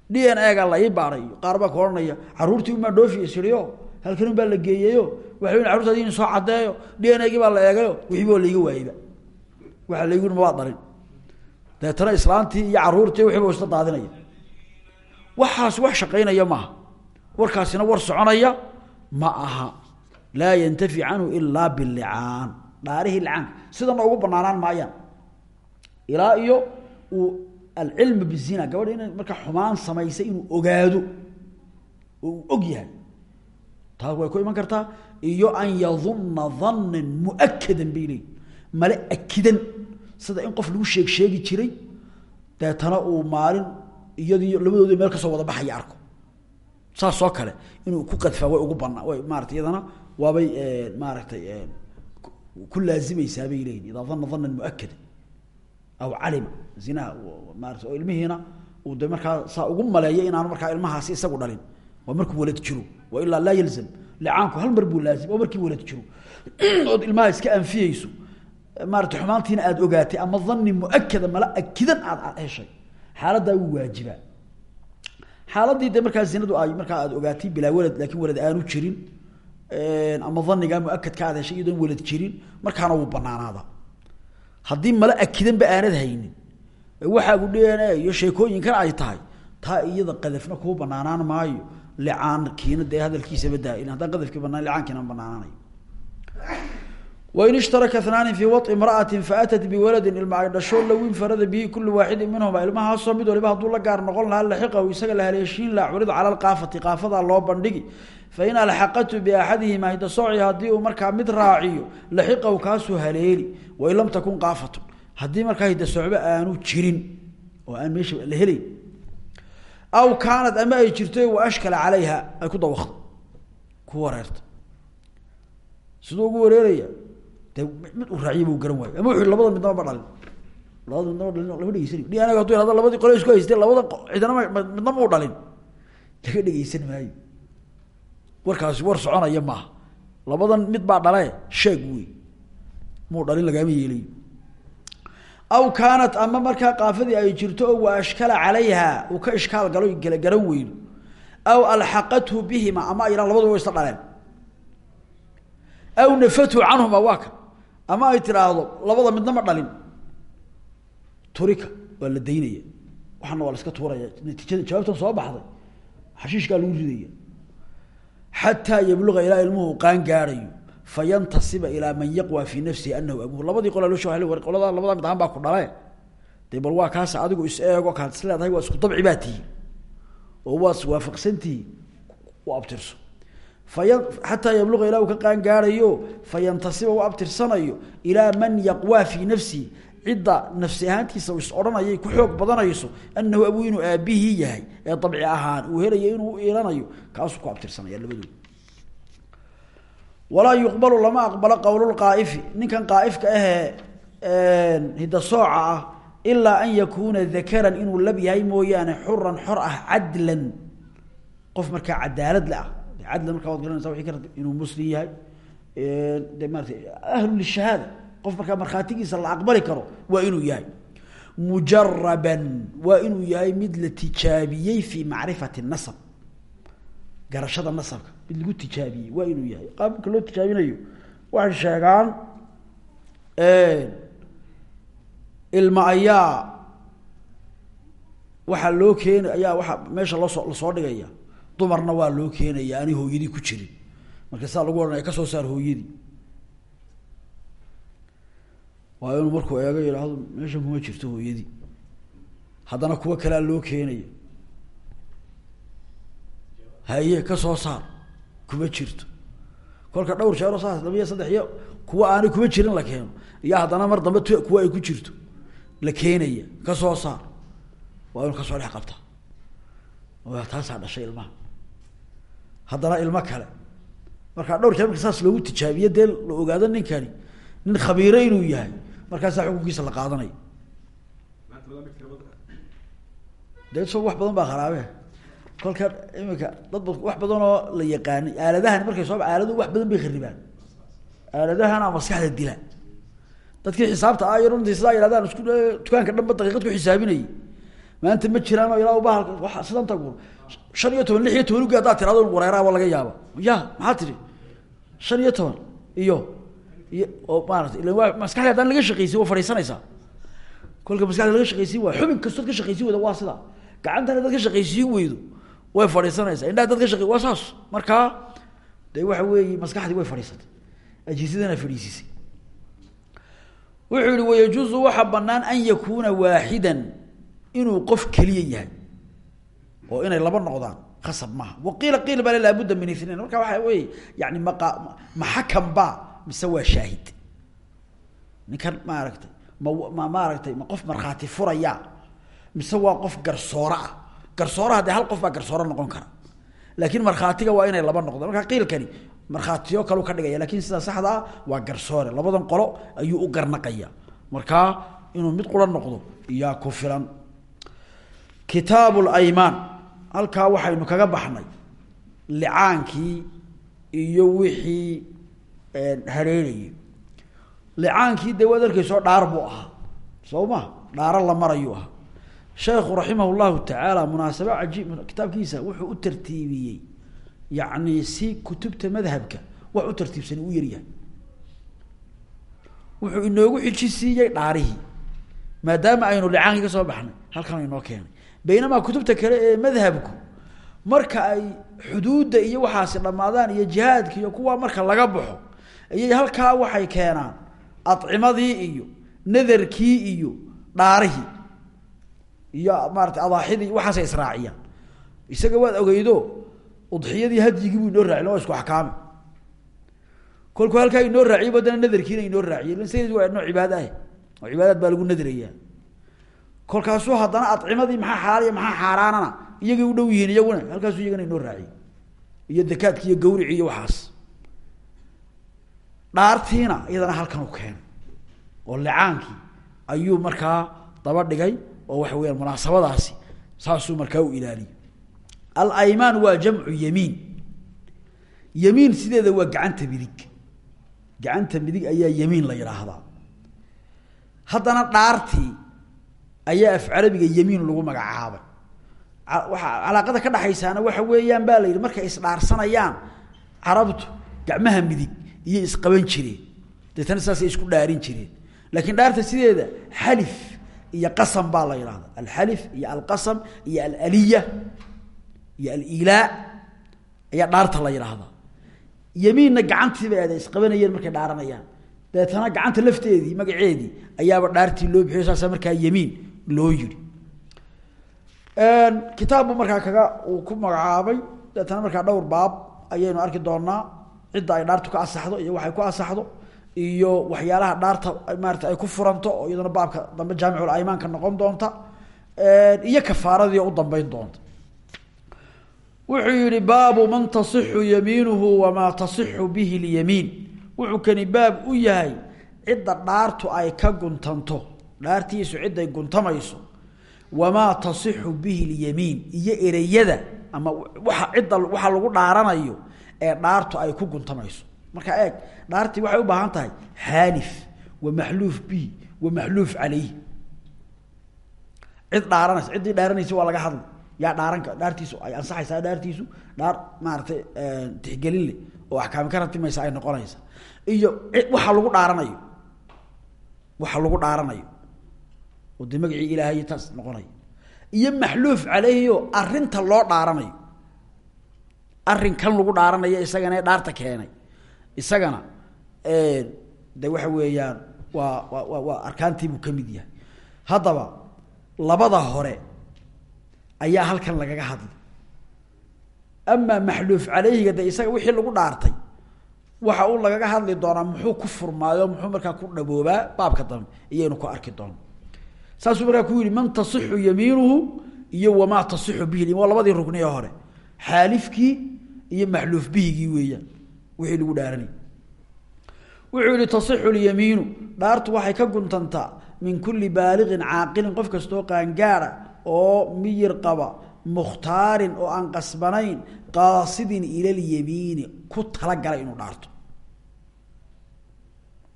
d n a ga la ii baaray qaar baa ka dhoofi isiriyo halkan un baa la geeyeyo waxa carurtaadi in soo caddeeyo d n a gii baa la eegayo wixiiba waa laiga waayeyba. Waxaa laigu ma waad dhalin deetana islaantii iyo caruurtii wixiiba isla daadinaya. Waxaas wax shaqaynaya maaha. Warkaasina war soconaya ma aha. Laa yantafi canhu ilaa bilicaan. Dhaarihii licaanka sidana ugu banaanaan maayaan. Ilaa iyo alcilmu bizina gabadha ina markaa xumaan samaysay inuu ogaado oo uu og yahay. Taas way ku iman kartaa iyo an yadunna danan muakadan bay leeyi male akidan sida in qof lagu sheeg sheegi jiray deetana uu maalin iyadii labadoodi meel ka soo wada baxaya arko. Saasoo kale inuu ku qadfaa way ugu banaa way maarata iyadana waabay maaragtay ku laazimaysaa bay leeyihiin idaa dana danan muakada aw calima zinaha maarata oo ilmihiina uu de markaa saa ugu maleeyo inaanu markaa ilmahaasi isagu dhalin. Waa markuu walad jiro wa ilaa laa yalzam licaanku hal mar buu laazim oo markii walad jiro. Ood ilmaha iska anfiyeyso maarata xumaantiina aada ogaatay ama dani muakada mala akidan aad heshay xaaladdaa wuu waajibaa xaaladii de markaa zinadu ay markaa aada ogaatay bilaa walad laakiin walad aanu jirin ama danigaa muakadka aad heshay iyadoon walad jirin markaana wuu banaanaada haddii mala akidanba aanad haynin. Waxaagu dn iyo sheekooyinkan ay tahay taa iyada qadafna kuu banaanaan maayo. Licaankiina dee hadalkiisaba daa haddaan qadafkii banaan licaankiina banaanaanayo wain ishtaraka anaani fii waطi imra'ati faatat biwaladin ilma ay dhasho low infarada bihi kulu waaxidin minhuma ilmahaasoo mid waliba hadduu la gaar noqon lahaa laxiqahu isaga la haleeshiin laha curida cala lkaafati kaafadaa loo bandhigi fain alxaqatu biaxadihima hidasooci haddii uu markaa mid raaciyo laxiqahu kaasuu haleeli wain lam takun kaafatun haddii markaa hidasocba aanu jirin oo aan meesha la helayn aw kaanad ama ay jirto wa ashkala calayha ay ku dawaqda ku wareerta siduu ugu wareeraya de mid uu raaciya buu garan waayo ama wuxu labada midnaba ma dhalin labada midnaba dhalin lama dhegeysani d anaga haduu ihahdo labadii qole isku haystee labada cidna ma midna ma u dhalin laga dhegeysan maayo warkaasi war soconaya maaha. Labadan mid baa dhale sheeg wey muu dhalin lagaama yeelayo aw kaanat ama markaa kaafadii ay jirto oo wa ashkala calayha uu ka ishkaal galo kala garan weyno aw alxaqathu bihima ama ay wa isla dhaleen. Aw nafathu canhuma waa ama ay tiraahdo labada midna ma dhalin. Turika waa la daynaya. Waxaana iska tuuraya. Natiijada jawaabtan soo baxday. Xashiishkaa lagu ridaya xataa yabluga ilaa ilmuhu qaan gaarayo fayantasiba ilaa man yaqwa fii nafsihi anahu abuhu labadii shee qolada labada mid ahaan baa ku dhale dee bal waa kaas adigu is eego kaad is leedahay waa isku dabci baa tihi oo waa is waafaqsantihi u abtirso xataa yabluga ilaa uu ka qaan gaarayo fayantasiba u abtirsanayo ilaa man yaqwaa fii nafsihi cidda nafsi ahaantiisa is odhanayay ku xoog badanayso anahu abuu inuu aabihii yahay ee dabci ahaan uu helayo inuu u iilanayo kaasuu ku abtirsanaya labadooda walaa yuqbalu lama aqbalo qowlulqaaifi ninkan qaaifka ahee hidasooca ah ilaa an yakuuna dakaran inuu lab yahay mooyaane xuran xor ah cadlan. Qof markaa cadaalad le ah. Cadlan markaa waad garanaysa wii inuu muslim yahay. De maarata ahlu lishahaada qof markaa markhaatigiisa la aqbali karo waa inuu yahay. Mujaraban waa inuu yahay mid la tijaabiyey fii macrifati nasab. Garashada nasabka mid lagu tijaabiyey waa inuu yahay. Qaabka loo tijaabinayo waxay sheegaan ilma ayaa waxaa loo keena ayaa waaa meesha loosoo la soo dhigaya. Dumarna waa loo keenaya aanay hooyadii ku jirin. Marka saa lagu odhanaya ka soo saar hooyadii waa inuu markuu eego yidhaahdo meeshan kuma jirto hooyadii. Haddana kuwa kalea loo keenaya. Haye ka soo saar. Kuma jirto. Kolka dhowr jeero saas laba iyo saddex iyo kuwa aanay kuma jirin la keeno. Iyo haddana mar dambe t kuwa ay ku jirto la keenaya. Ka soo saar. Waa inu ka soo dhex qabta. Taasaa dhashay ilmaha. Haddana ilmo kale. Markaa dhowr jeer marka saas loogu tijaabiye dee la ogaado ninkani nin khabiire inuu yahay markaasaa xukunkiisa la qaadanayo de so wax badan baa kharaabe. Kolka imika dad ba wax badan oo la yaqaanay aaladahan markay soo aaladu wax badan bay kharibaan. Aaladahana maskaxda dila. Dadkii xisaabta ah iyo runtii sidaa yidhahdaan isku dukaanka dhanba daqiiqad ku xisaabinayay maanta ma jiraan oo ilaa bahalka waa sidan tagu shan iyo toban lix iyo toban ugi haddaad tirado wareeraa waa laga yaaba ya maxaa tiri? Shan iyo toban iyo oo maarata ila maskaxda haddaan laga shaqeysin waa fadhiisanaysaa kolka maskaxda laga shaqeysiin waa xubin kastood ka shaqeysiin weyda waa sidaa gacantana dad ka shaqeysiin weydo way fadhiisanaysaa indhaha dad ka shaqey waa saas. Markaa waxa weeye maskaxdii way fadhiisatay. Ajiisadana fadhiisisay. Wuxuu yihi wayajuuzu waxaa banaan an yakuuna waaxidan inuu qof keliya yahay oo inay laba noqdaan khasab maaha. Waqiila qiil bale laabudda min ithnain marka waxa wey yani maqa ma xakam ba mise waa shaahid. Ninkan maaragtay ma ma maaragtay ma qof markhaati furaya mise waa qof garsoore ah. Garsooraha dee hal qof baa garsoore noqon kara. Laakiin markhaatiga waa inay laba noqdaan. Marka qiilkani markhaatiyo kalu ka dhigaya laakiin sida saxda ah waa garsoore. Labadan qolo ayuu u garnaqaya. Markaa inuu mid qura noqdo iyaa ku filan. Kitaab laymaan halkaa waxaynu kaga baxnay. Licaankii iyo wixii hareerayay licaankii dee waad arkaysoo dhaar buu ahaa. Soo ma? Dhaaro la marayuu ahaa. Sheekhu raximah llahu tacaala munaasabo cajiib wuxuu u tartiibiyey. Yacni si kutubta madhabka wax u tartiibsani u yaryahay wuxuu inoogu xijisiiyey dhaarihii maadaama aynu licaankii ka soo baxnay halkan inoo keenay. Baynamaa kutubta kale ee madhabku marka ay xuduudda iyo waxaasi dhammaadaan iyo jihaadka iyo kuwa marka laga baxo ayay halkaa waxay keenaan adcimadii iyo nadarkii iyo dhaarihii iyo maarata adaaxidii waxaasay israaciyaan. Isaga waad ogeydo udxiyadii hadyigii buu inoo raacin waa isku axkaami. Kolkuu halkaa inoo raaciyo badana nadarkiina inoo raaciye s waa noo cibaad oo cibaadaad baa lagu nadrayaa kolkaasuu haddana adcimadii maxaa xalaaliya maxaa xaaraanana iyagay u dhow yihiin iyaguna halkaasuu iyagana inoo raaciye iyo dakaadki iyo iyo waxaas dhaartiina iyadana halkan u keenay oo licaankii ayuu markaa daba dhigay oo waxa weyaan munaasabadaasi saasuu markaa u ilaaliyey. alaymaan waa jamcu yamiin. yamiin sideeda waa gacanta midig. gacanta midig ayaa yamiin la yidhaahdaa haddana dhaartii ayaa af carabiga yamiin lagu magacaabay. Waa calaaqada ka dhaxaysaana waxa weeyaan baa la yidhi markay isdhaarsanayaan carabtu gacmaha midig iyo isqaban jireen deetana saasay isku dhaarin jireen laakiin dhaarta sideeda xalif iyo qasam baa la yidhahda alxalif iyo alqasam iyo alaliya iyo alilaa ayaa dhaarta la yidhaahdaa yamiinna gacantii bay ada isqabanayeen markay dhaaranayaan. Dabeetana gacanta lafteedii magaceedii ayaaba dhaartii loo bixiyo saasa markaa yamiin loo yidhi. Kitaabbu markaa kaga uu ku magacaabay. Dabeetana markaa dhowr baab ayaynu arki doonaa cidda ay dhaartu ka asaxdo iyo waxay ku asaxdo iyo waxyaalaha dhaarta maarata ay ku furanto oo iyadana baabka dambe jaamicul aymaanka noqon doonta iyo kafaaradii u dambeyn doonta. Wuxuu yihi baabu man tasixu yamiinuhu wamaa tasixu bihi lyamiin wuxuu kani baab u yahay cidda dhaartu ay ka guntanto dhaartiisu ciday guntamayso wamaa tasixu bihi lyamiin iyo ereyada ama waa cidda waxa lagu dhaaranayo ee dhaartu ay ku guntamayso. Marka eeg dhaartii waxay u baahan tahay xaalif wa maxluuf bi wa maxluuf calayh cid dhaaranaysa ciddii dhaaranaysa waa laga hadlay. Yaa dhaaranka dhaartiisu ay ansaxaysaa dhaartiisu dhaar maaratay tixgelin leh oo axkaami ka ratimaysa ay noqonaysa. Iyo waxa lagu dhaaranayo waxa lagu dhaaranayo oo dee ilaahay taas noqonayo iyo maxluuf caleyhi o arrinta loo dhaaranayo arrinkan lagu dhaaranayo isagana ee dhaarta keenay. Isagana de waxa weeyaan waa waa waa arkaantiibuu ka mid yahay. Haddaba labada hore ayaa halkan lagaga hadlay. Amaa maxluuf caleyhiga de isaga wixii lagu dhaartay waxa uu lagaga hadli doonaa muxuu ku furmaayo muxuu markaa ku dhaboobaa baabka dambe iyaynu ku arki doono saasuu markaa ku yihi man tasixu yamiinuhu iyo wamaa tasixu bihi. Waa labadii rugni ee hore xaalifkii iyo maxluuf bihigii weeyaan wixii lagu dhaaranay wuxuu yihi tasixu dhaartu waxay ka guntantaa min kuli baaliqin caaqilin qof kastoo qaangaara oo miyir qaba mukhtaarin oo aan qasbanayn ila lyamiini ku talagalay inuu dhaarto.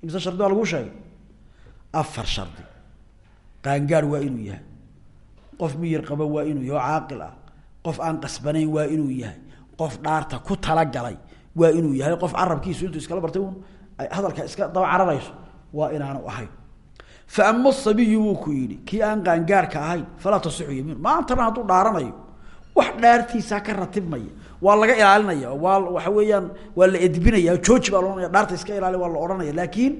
Imise shardi baa lagu sheegay? Afar shardi. Qaangaar waa inuu yahay qof miyir qaba waa inuu yahay oo ah qof aan qasbanayn waa inuu yahay. Qof dhaarta ku talagalay waa inuu yahay. Qof carabkiisu intuu iskala bartay hadalka iska daba cararayso waa inaanu ahayn. Fa ama sabiyu wuu ku yidhi kii aan qaangaarka ahayn falaa tasixu yamiin. Maantana hadduu dhaaranayo wax dhaartiisaa ka ratibmaya waa laga ilaalinaya waa waxa weeyaan waa la edbinaya jooji baa loodhanaya dhaarta iska ilaali waa la odhanaya laakiin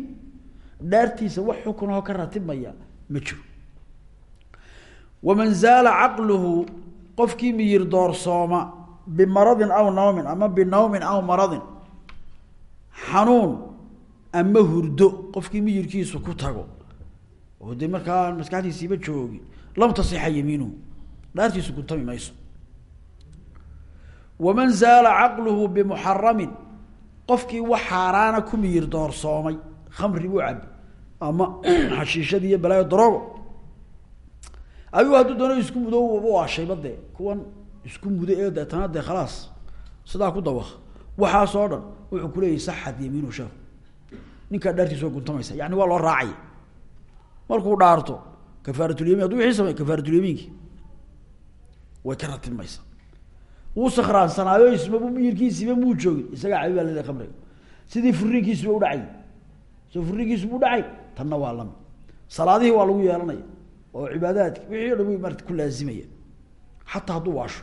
dhaartiisa wax xukunahoo ka ratibmaya ma jiro. Waman zaala caqluhu qofkii miyir doorsooma bimaradin aw nawmin ama binawmin aw maradin xanuun ama hurdo qofkii miyirkiisu ku tago. Oo dee markaa maskaxdiisiiba joogin lam tasixa yamiinuhu dhaartiisu guntami mayso. Waman zaala caqluhu bimuxaramin qofkii wax xaaraana ku miyir doorsoomay khamri buu cabi ama xashiishadii iyo balaayo ayuu hadduu doono isku mudo u ashayba dee kuwan isku mudo ee deetana dee khalaas sidaa ku dawaq. Waxaasoo dhan wuxuu kuleeyahy saxad yamiinu sheekhu ninkaa dhaartiisa waa guntamaysa yani waa loo raacaya markuu dhaarto kafaaratulyamiin haduu wixii samey kafaaratulyamiinki way ka ratibmaysa wuu sakraansanaayo ismabu miyirkiisiiba muu joogin. Isagaa cabi baa la leeyahay khamriga. Sidii furiinkiisuba udhacay soo furiinkiisuba udhacay tanna waa lami salaadihii waa lagu yeelanaya oo cibaadaadki wixii o dhan wy marata ku laazimaya. Xataa hadduu waasho.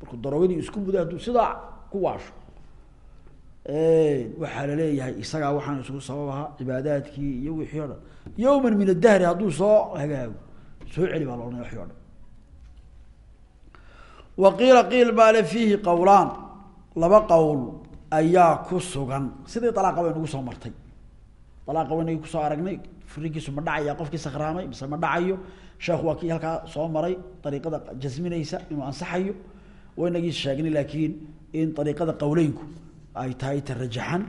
Markuu daroogadii isku muday hadduu sidaa ku waasho. Waxaa la leeyahay isagaa waxaan isugu sabab ahaa cibaadaadkii iyo wixii o dhan. Yawman min adahri hadduu soo hagaago. Soo celi baa la odhanaya waxii o dhan. Wa qiila qiil baa le fiihi qowlaan laba qowl ayaa ku sugan. Sidii dalaaqa way nagu soo martay dalaaqa waynagi ku soo aragnay. Furiinkiisu ma dhacaya qofkii sakraamay mise ma dhacayo. Sheekhu waa kii halkaa soo maray dariiqada jasminaysa inuu ansaxayo. Waynagii sheegnay laakiin in dariiqada qowleynku ay tahay ta rajaxan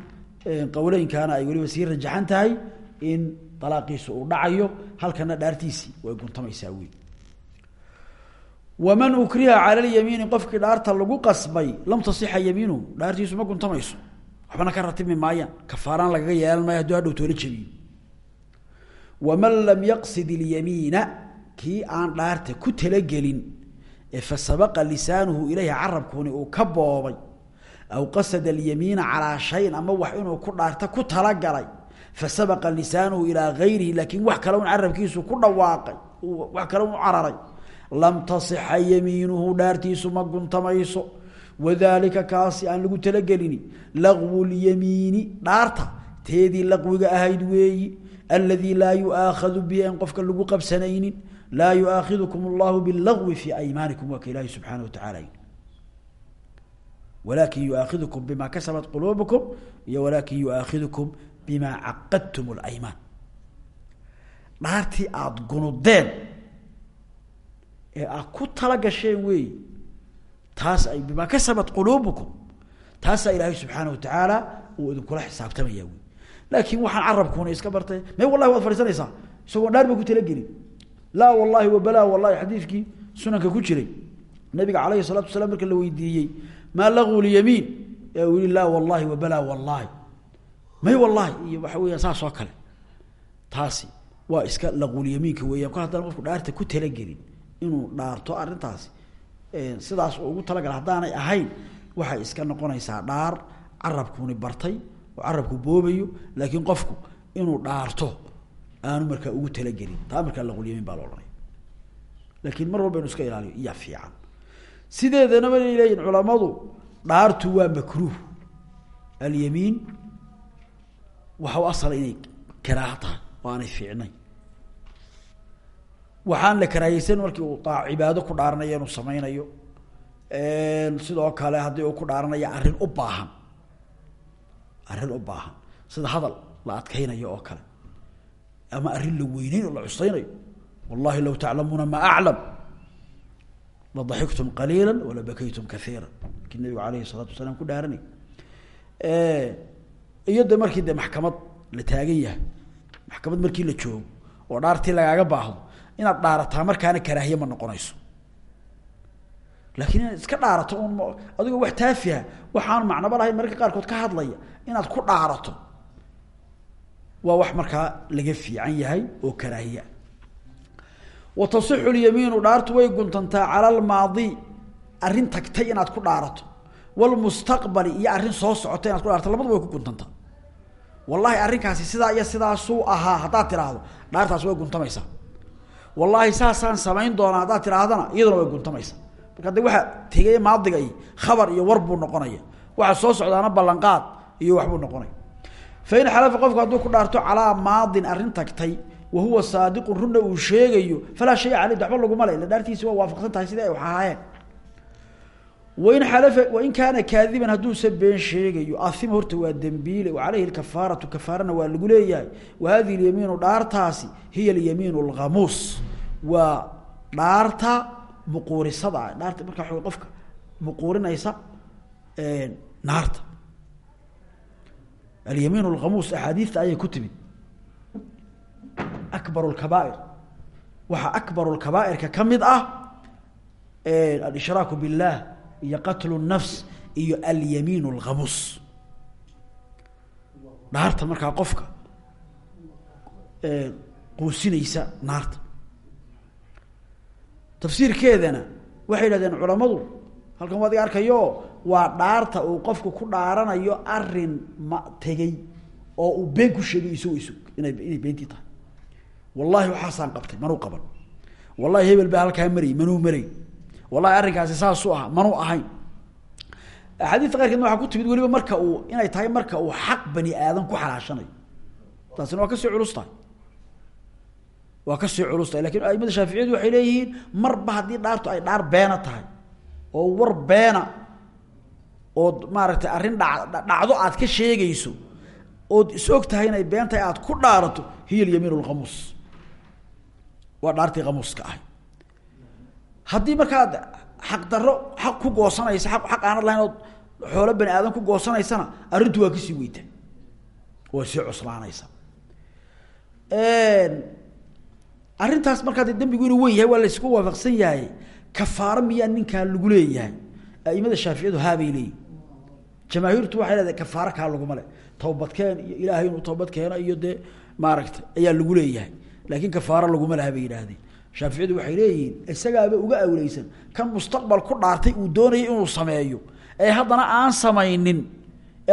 qowleynkaana ay weliba sii rajaxan tahay in dalaaqiisu uu dhacayo. Halkana dhaartiisii way guntamaysaa wey waman ukriha cala lyamiini qofkii dhaarta lagu qasbay lam tasixa yamiinuhu dhaartiisu ma guntamayso waxbana ka ratibmi maayaan kafaaraan lagaga yeelan maayo haduu hadhow toola jebiyo waman lam yaqsid ilyamiina kii aan dhaarta ku talagelin ee fa sabaqa lisaanuhu ilayhi carabkuni uu ka boobay aw qasada alyamiina calaa shayin ama wax inuu ku dhaarta ku talagalay fa sabaqa lisaanuhu ilaa gayrihi laakiin wax kale un carabkiisu ku dhawaaqay wax kale un cararay. Lam tasixa yamiinuhu dhaartiisu ma guntamayso wadalika kaasi aan lagu talagelini lagwu lyamiini dhaarta teedii laqwiga ahayd weeyi aladii laa yuaakhadu bihi an qofka lagu qabsanaynin laa yuaakhidukum allahu bilagwi fi aymaanikum waa ka ilaahi subxaana wa tacaala walakin yuaakhidukum bima kasabat quluubukum iyo walakin yuaakhidukum bima caqadtum اlaymaan dhaartii aada gunudeen ee aad ku tala gasheen weey taas ay bimaa kasabat quluubukum taasaa ilaahay subxaana watacaala uu idinkula xisaabtamaya wey laakiin waxaan carabkuuna iska bartay may wallahi waad fadhiisanaysaa isagoon dhaar ba ku talagelin laa wallahi wabala wallahi xadiidkii sunanka ku jiray nabiga calayhi salatu wasalaam marka la weydiiyey maa lagwu lyamiin ee uu yihi laa wallahi wabala wallahi may wallahi iyo waxa weeyaan saas kale. Taasi waa iska laqwulyamiinka weeyaan kol haddaan qofku dhaarta ku talagelin inuu dhaarto arrintaasi sidaas ugu talagala haddaanay ahayn waxay iska noqonaysaa dhaar carabkuuni bartay oo carabku boobayo laakiin qofku inuu dhaarto aanu markaa ugu talagelin. Taa markaa laqulyamiin baa la odhanaya. Laakiin mar walba inu iska ilaaliyo iyaa fiican. Sideedanaba ay leeyihiin culamadu dhaartu waa makruuh. Alyamiin waxa asala inay karaaha tahay oo fiicnayn waxaan la karaahaysan markii uu cibaado ku dhaaranayo inuu sameynayo sidoo kale haddii uu ku dhaaranaya arrin u baahan. Arrin u baahan. Sida hadal la adkaynayo oo kale. Ama arrin la weyneyn oo la cusaynayo wallahi law taclamuuna ma aclam. La daxiktum qaliila wala bakaytum kaiira markii nabigu alayhi salaatu wasalaam ku dhaaranay. Iyo de markii de maxkamad la taagan yahay. Maxkamad markii la joogo. Oo dhaartii lagaaga baahdo inaad dhaarataa markaana karaahiye ma noqonayso. Laakiin inaad iska dhaarato un wax taafiha waxaan macnaba lahayn mararka qaarkood ka hadlaya inaad ku dhaarato. Waa wax markaa laga fiican yahay oo karaahiya. Wa tasixu lyamiinu dhaartu way guntantaa cala almaadi arrin tagtay inaad ku dhaarato. Walmustaqbali iyo arrin soo socota inaad ku dhaarto labadaba way ku guntantaa. Wallahi arrinkaasi sidaa iyo sidaasuu ahaa haddaad tiraahdo dhaartaasi way guntamaysaa wallaahi saasaan samayn doonaa haddaad tidhaahdana iyaduna way guntamaysaa marka de waxa tegay maadiga khabar iyo war buu noqonaya. Waxa soo socdaana ballanqaad iyo waxbuu noqonaya. Fain xalafa qofku hadduu ku dhaarto calaa maadin arrin tagtay wa huwa saadiqun runna uu sheegayo falaa shaya caleyh waxba laguma le ila dhaartiisi waa waafaqsan tahay sidii ay wax ahaayeen wain xalafa wain kaana kaadiban hadduuse been sheegayo ahima horta waa dembiile wa caleyhi lkafaaratu kafaarana waa lagu leeyahay wa hadihi lyamiinu dhaartaasi hiya alyamiin alghamuus waa dhaarta muquurisada dhaarta markaa wa qofka muquurinaysa naarta alyamiin alghamuus axaadiista ayay ku timid akbar lkabaair waxaa akbar lkabaairka ka mid ah alshraaku biاllah iyo qatlu الnafs iyo alyamiin اlghamuus dhaarta markaa qofka quusinaysa naarta tafsiirkeedana waxay yidhahdeen culamadu halkan waa adiga arkayo waa dhaarta uu qofku ku dhaaranayo arin ma tegey oo uu been ku sheegay isagoo isug inay inay beentii tahay wallahi waxaasaan qabtay manuu qaban wallahi hebel baa halkaa marayy manuu maray wallahi arrinkaasi saasuu ahaa manuu ahayn. Axaadiista qaarkeedna waxaa ku timid weliba marka uu inay tahay marka uu xaq bani aadan ku xalaashanayo taasina waa ka sii culus tahay. Waa ka sii culus tahay. Lakin aimada shaaficiyadu waxay leeyihiin marba haddii dhaartu ay dhaar beena tahay oo war beena ood maaragtay arrin dha dhacdo aad ka sheegayso ood is inay been aad ku dhaarato hiya alyamiin lkhamuus waa dhaartii khamuuska ahay haddii markaad xaq daro xaq ku goosanaysa aq xaq aanad lahayn ood xoolo bani aadan ku goosanaysana arrintu waa ka sii weyta. Waa sii cuslaanaysa. Arrintaas markaa de dembigu inuu wen yahay waa laysku waafaqsan yahay. Kafaaro miyaa ninkaa lagu leeyahay? Aimada shaaficiyadu haabay jamaahiirtu waxay leedahay kafaaro kaa laguma le tawbadkeen iyo ilaahay inuu tawbad keeno iyo dee maaragtay ayaa lagu leeyahay. Laakiin kafaaro laguma laha bay yidhaahdeen shaaficiyadu waxay leeyihiin isagaaba uga awleysan kan mustaqbal ku dhaartay uu doonayay inuu sameeyo. Ee haddana aan samaynin.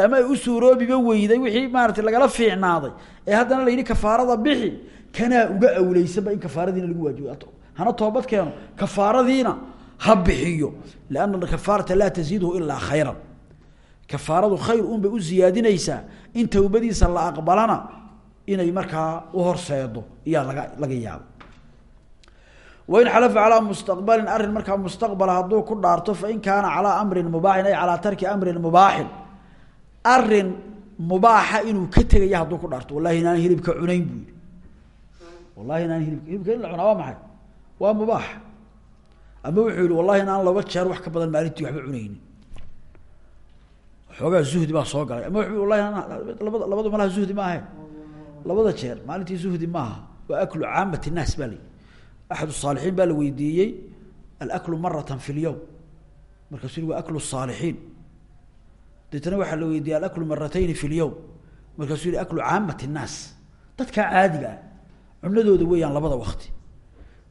Ama u suuroobiba weyday wixii maarata lagala fiicnaaday. Ee haddana la yidhi kafaarada bixi kanaa uga awleysanba in kafaaradiina lagu waajibo. Hana toobad keeno. Kafaaradiina ha bixiyo lianna kafaarata laa taziiduhu ilaa khayran. Kafaaradu khayr unbay u ziyaadinaysaa in towbadiisa la aqbalana inay markaa u horseedo iyaa laga laga yaabo wain xalafa calaa mustaqbalin arrin markaa mustaqbala hadduu ku dhaarto fain kaana calaa amrin mubaaxin ay calaa tarki amrin mubaaxin arrin mubaaxa inuu ka tegaya hadduu ku dhaarto wallahi inaan hilibka cunayn buu yihi wallahi inaan hilibka hilibka in la cunaa waa maxay waa mubaax ama wuxuu yihi wallahi inaan laba jeer wax ka badan maalintii waxba cunaynin xoogaa zuhdi baa soo galay ama wuxuu wallahi labada labada malaha zuhdi ma ahe labada jeer maalintii zuhdi maaha waa axad saalixiin baa la weydiiyey alaklu marata fi lyowm markaasu yii waa aklu saalixiin deetna waxaa la weydiiyey alaklu maratayni fi lyowm markaasuu yihi aklu caamati nnaas dadkaa caadiga ah cunadooda weeyaan labada wakti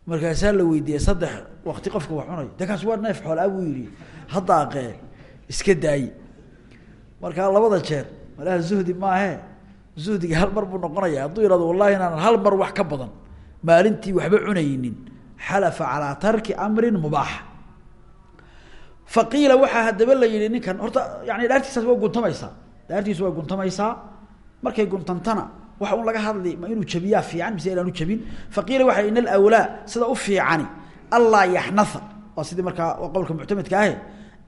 markaasaa la weydiiyey saddex wakti qofka wax cunayo de kaas waa neef xoolaa buu yihi hadda aqee iska daayi markaa labada jeer malaha zuhdi maahe zuhdiga hal mar buu noqonaya hadduu yihahdo wallahi inaanan hal mar wax ka badan maalintii waxba cunaynin xalafa calaa tarki amrin mubaax. Faqiila waxaa haddaba la yihi ninkan horta yani dhaartiisaas way guntamaysaa. Dhaartiisu way guntamaysaa. Markay guntantana waxa un laga hadli ma inuu jabiyaa fiican mise inaanu jabin? Faqiila waxa in alawlaa sida u fiicani allaa yaxnatha. Waa sidii markaa qowlka muctamedka ahe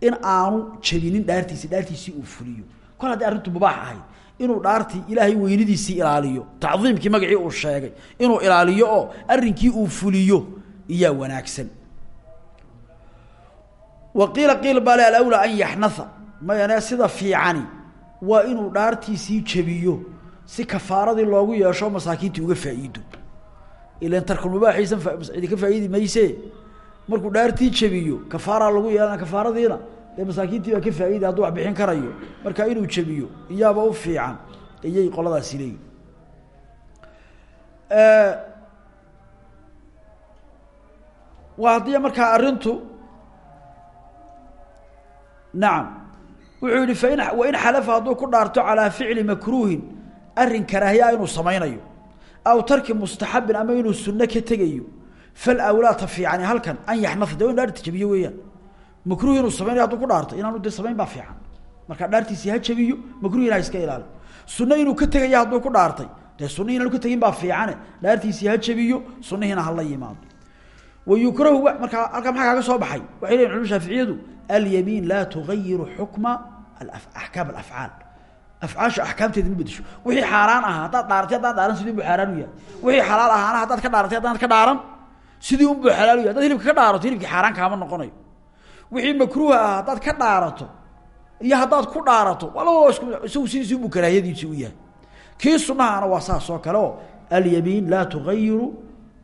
in aanu jabinin dhaartiisi dhaartiisii uu fuliyo. Kol haddii arrintu mubaax ahayd inuu dhaartii ilaahay weynidiisii ilaaliyo. Tacdiimkii magacii uu sheegay inuu ilaaliyo oo arrinkii uu fuliyo iyaa wanaagsan. Wa qiila qiil bale alawlaa an yaxnaa mayane sida fiicani waa inuu dhaartiisii jabiyo si kafaaradii loogu yeesho masaakiintii uga faa'iido. Ilan tarkulmubaaxiisan cidi ka faa'iidi mayse. Markuu dhaartii jabiyo kafaaraa lagu yeelana kafaaradiina dee masaakiintii baa ka faa'iida hadduu wax bixin karayo. Marka inuu jabiyo iyaaba u fiican iyay qoladaasi leeyihiin waa haddii markaa arrintu nacam wuxuu yihi fain wain xalafa hadduu ku dhaarto calaa ficli makruuhin arrin karaahiyaa inuu samaynayo. Aw tarki mustaxabin ama inuu sunno ka tegayo. Falawlaa ta fiicani halkan an yaxnaa de in dhaarta jabiyo weeyaan makruuh inuu samaynayo hadduu ku dhaarto inaanu de samayn baa fiican. Markaa dhaartiisii ha jabiyo makruuhina ha iska ilaali sunno inuu ka tegaya hadduu ku dhaartay dee sunnihi inaanu ka tegin baa fiicane. Dhaartiisii ha jabiyo sunnihiina hala yimaado. Wayukrahu markaa halkaa maxaa kaaga soo baxay? Waxay leyihin culum shaaficiyadu alyamiin laa tugayiru xukma axkaam alafcaal. Afcaasha axkaamteeda ma bedesho. Wixii xaaraan ahaa haddaad dhaaratay haddaan dhaaran sidii unbu xaaraan u yahay. Wixii xalaal ahaana haddaad ka dhaaratay haddaan ka dhaaran sidii unbu xalaal u yahay. Haddaad hilibka ka dhaarato hilibkii xaaraan kaama noqonayo wixii makruuha ahaa haddaad ka dhaarato iyo haddaad ku dhaarato waa isku isagu sidiisi unbu karaahiyadiisi u yahay. Kii sunahana waa saas oo kale oo alyamiin laa tugayiru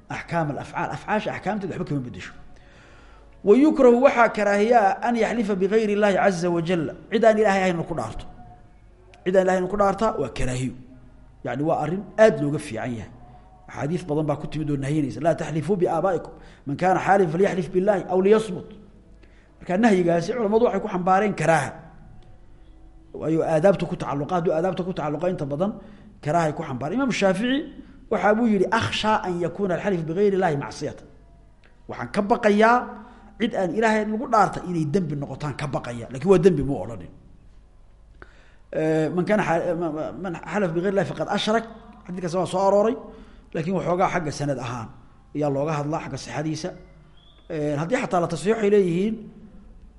axkaam alafcaal. Afcaasha axkaamteeda waxba kama bedesho wayukrahu waxaa karaahiyaa an yaxlifa bigayr اllahi caza wajal cid aan ilahay ahayn ku dhaarto. Cid aan ku dhaartaa waa karaahiyo yani waa arrin aad looga fiican yahay. Axaadiis badan baa ku timid oo nahyanaysa laa taxlifuu biaabaa'ikum man kaana xaalifan falyaxlif biاllahi aw liyasmut markaa nahyigaasi culamadu waxay ku xambaareen karaaha. Waayo aadaabta ku tacaluqa hadduu ku tacaluqa inta badan karaahay ku xambaaren imam shaafici waxaa buu yihi akhshaa an yakuuna alxalif bigayr اllahi macsiyata waxaan ka baqayaa cid aan ilaahay lagu dhaarta inay dembi noqotaan ka baqaya laakiin waa dembi mu odhanin man kaana man xalaf bigayr lahi faqad ashrak xadidkaas waa soo arooray laakiin waxoogaa xagga sanad ahaan ayaa looga hadlaa xagga sixadiisa. Haddii xataa la tasxiix leeyihiin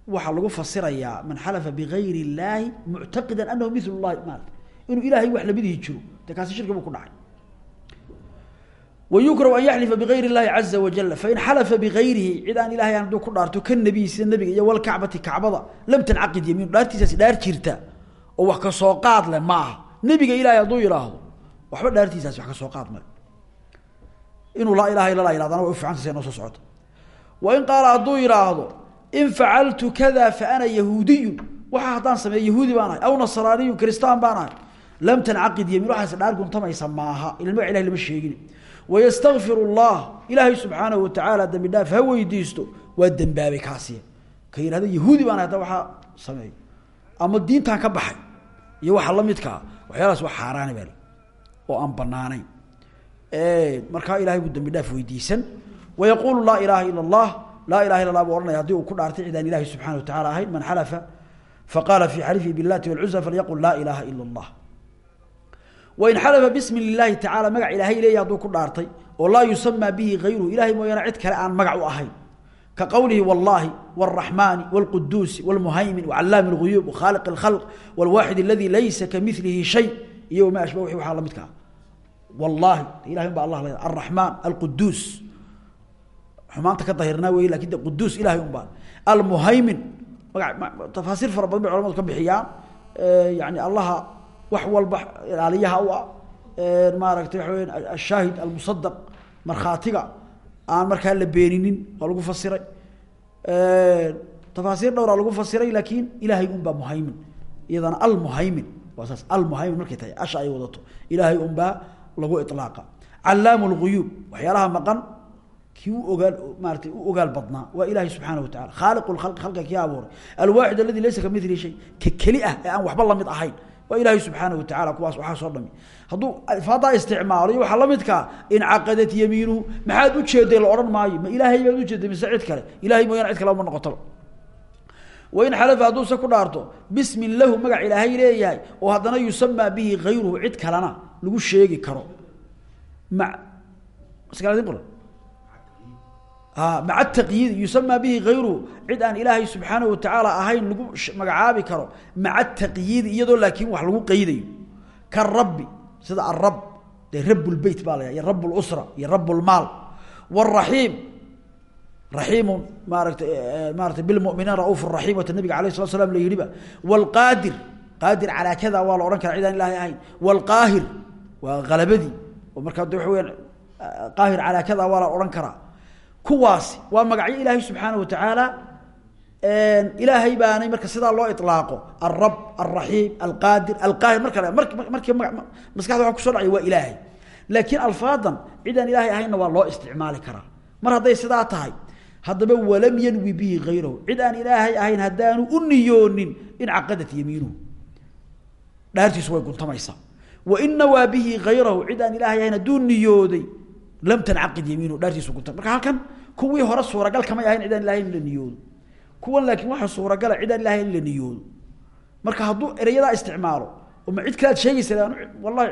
waxaa lagu fasirayaa man xalafa bigayr اllaahi muctaqida anahu mil llahi maarata inuu ilaahay wax lamidihii jiro de kaasi shirki buu ku dhacay. Wyukrahu an yaxlifa bigayr اllahi caza wajal fain xalafa bigayrihi cid aan ilahay aan haduu ku dhaarto ka nebiy sida nebiga iyo walkacbati kacbada lam tancaqid yamiinu dhaartiisaasi dhaar jirta oo wax ka soo qaad leh ma aha nebiga ilahay hadduu yidhaahdo waxba dhaartiisaasi wax ka soo qaad male inuu laa ilaha illa la yhahdana way u fiicantaysa noo soo socota. Wain qaala hadduu yidhaahdo in facaltu kada faana yahuudiyun. Waxa haddaan sameeya yahuudi baan ahay aw nasraaniyun kristaan baan ahay lam tancaqid yamiin waxaas dhaar guntamaysa maaha. Ila magac ilahi lama sheegin. Wayastakfir اllah ilaahay subxaanahu watacaala dembi dhaaf ha weydiisto waa dembaabay kaasiya ka yihahda yahuudi baan hadda waxaa sameey ama diintan ka baxay iyo waxa la midkaa waxyaalaas waa xaaraani baa oo aan banaanayn markaa ilahay buu dembi dhaaf weydiisan. Wayaquulu laa ilaaha ila اllah laa ilaha illa lah buu ohanaya hadii uu ku dhaartay cidaan ilahi subxana wa tacala ahayn man xalafa faqaala fi xalifihi biاllati wاlcuza falyaqul laa ilaha ila اllah wain xalafa bismi lilaahi tacala magac ilaahay leeya hadduu ku dhaartay oo laa yusamaa bihi gayruhu ilahay mooyaane cid kale aan magac u ahayn ka qowlihi wاllahi wاraxmaani wاlquduusi wاlmuhaymin wacalaami اlguyuub wkhaaliq اlkhalq wاlwaaxid aladi laysa kamilihi shay iyo wama ashba wixii waxaa la midkaa wallahi ilahay un ba allah la araxmaan alquduus xumaanta ka dahirnaa wey laakiin de quduus ilahay un baa almuhaymin maga tafaasiir fara badan bay culamadu ka bixiyaan. Yani allaha wax walba ilaaliyaha u ah. Maaragtay waxa weya ashaahid almusadaq markhaatiga aan markaa la beeninin waa lagu fasiray. Tafaasiir dhowraa lagu fasiray laakiin ilaahay un baa muhaymin. Iyadana almuhaymin waa saas almuhaymin markay tahay asha ay wadato ilaahay un baa lagu ilaaqa calaamu lguyuub waxyaalaha maqan kii u ogaal maaratay u ogaal badnaa waa ilaahay subxaana wa tacala khaaliqu lkhalqi khalqiga kii abuuray. Alwaaxid aladi laysa kamili shay ka keli ah ee aan waxba la mid ahayn waa ilaahay subxaana wa tacala kuwaas waxaa soo dhami. Hadduu alfaadaa isticmaalo iyo waxaa la midkaa incaqadat yamiinuhu maxaad ujeeday la odhan maayo ma ilaahay baad ujeeday mise cid kale. Ilahay mooyaan cid kale uma noqotaba wain xalafa hadduuse ku dhaarto bismin lahu magac ilaahay leeyahay oo haddana yusamaa bihi gayruhu cid kalena lagu sheegi karo. Ma maca taqyiid yusamaa bihi hayruhu cid aan ilaahay subxaanahu watacaala ahayn lagu magacaabi karo maca taqyiidi iyadoo laakiin wax lagu qeydayo karabbi sida arab dee rabbulbeyt baa la iyo rabblusra iyo rabbulmaal waraxiim raxiimun maarata maarata bilmuminiin rauuf raxiim wata nabiga alayh slat slam la yihiba wlqaadir qaadir calaa kada waa la odhan kara cid aan ilaahay ahayn. Wlqaahir waa halabadii oo markaa de waxa weyaan qaahir calaa kada waa la odhan karaa kuwaasi waa magacyo ilaahay subxaana watacaala ilaahay baanay marka sidaa loo ilaaqo alrab alraxiim alqaadir alqaahir marka markii maskaxda waa kuso dhacay waa ilaahay. Laakiin alfaadan cid aan ilaahay ahaynna waa loo isticmaali karaa. Mar hadday sidaa tahay haddaba walam yanwi bihi hayrahu cid ilaahay ahayn haddaanu u niyoonin in caqadat yamiinuhu. Dhaartiisu way guntamaysaa. Wain nawaa bihi hayrahu cid ilaahay ahayn hadduu niyooday lam tancaqid yamiinuhu dhaartiisu gunta marka halkan kuwii hore suuragal kamay ahayn cid aan ilahay la niyoodo kuwan laakiin waxaa suuragala cid aan ilahay la niyoodo marka hadduu ereyadaa isticmaalo oo ma cid kalead sheegaysa wallahi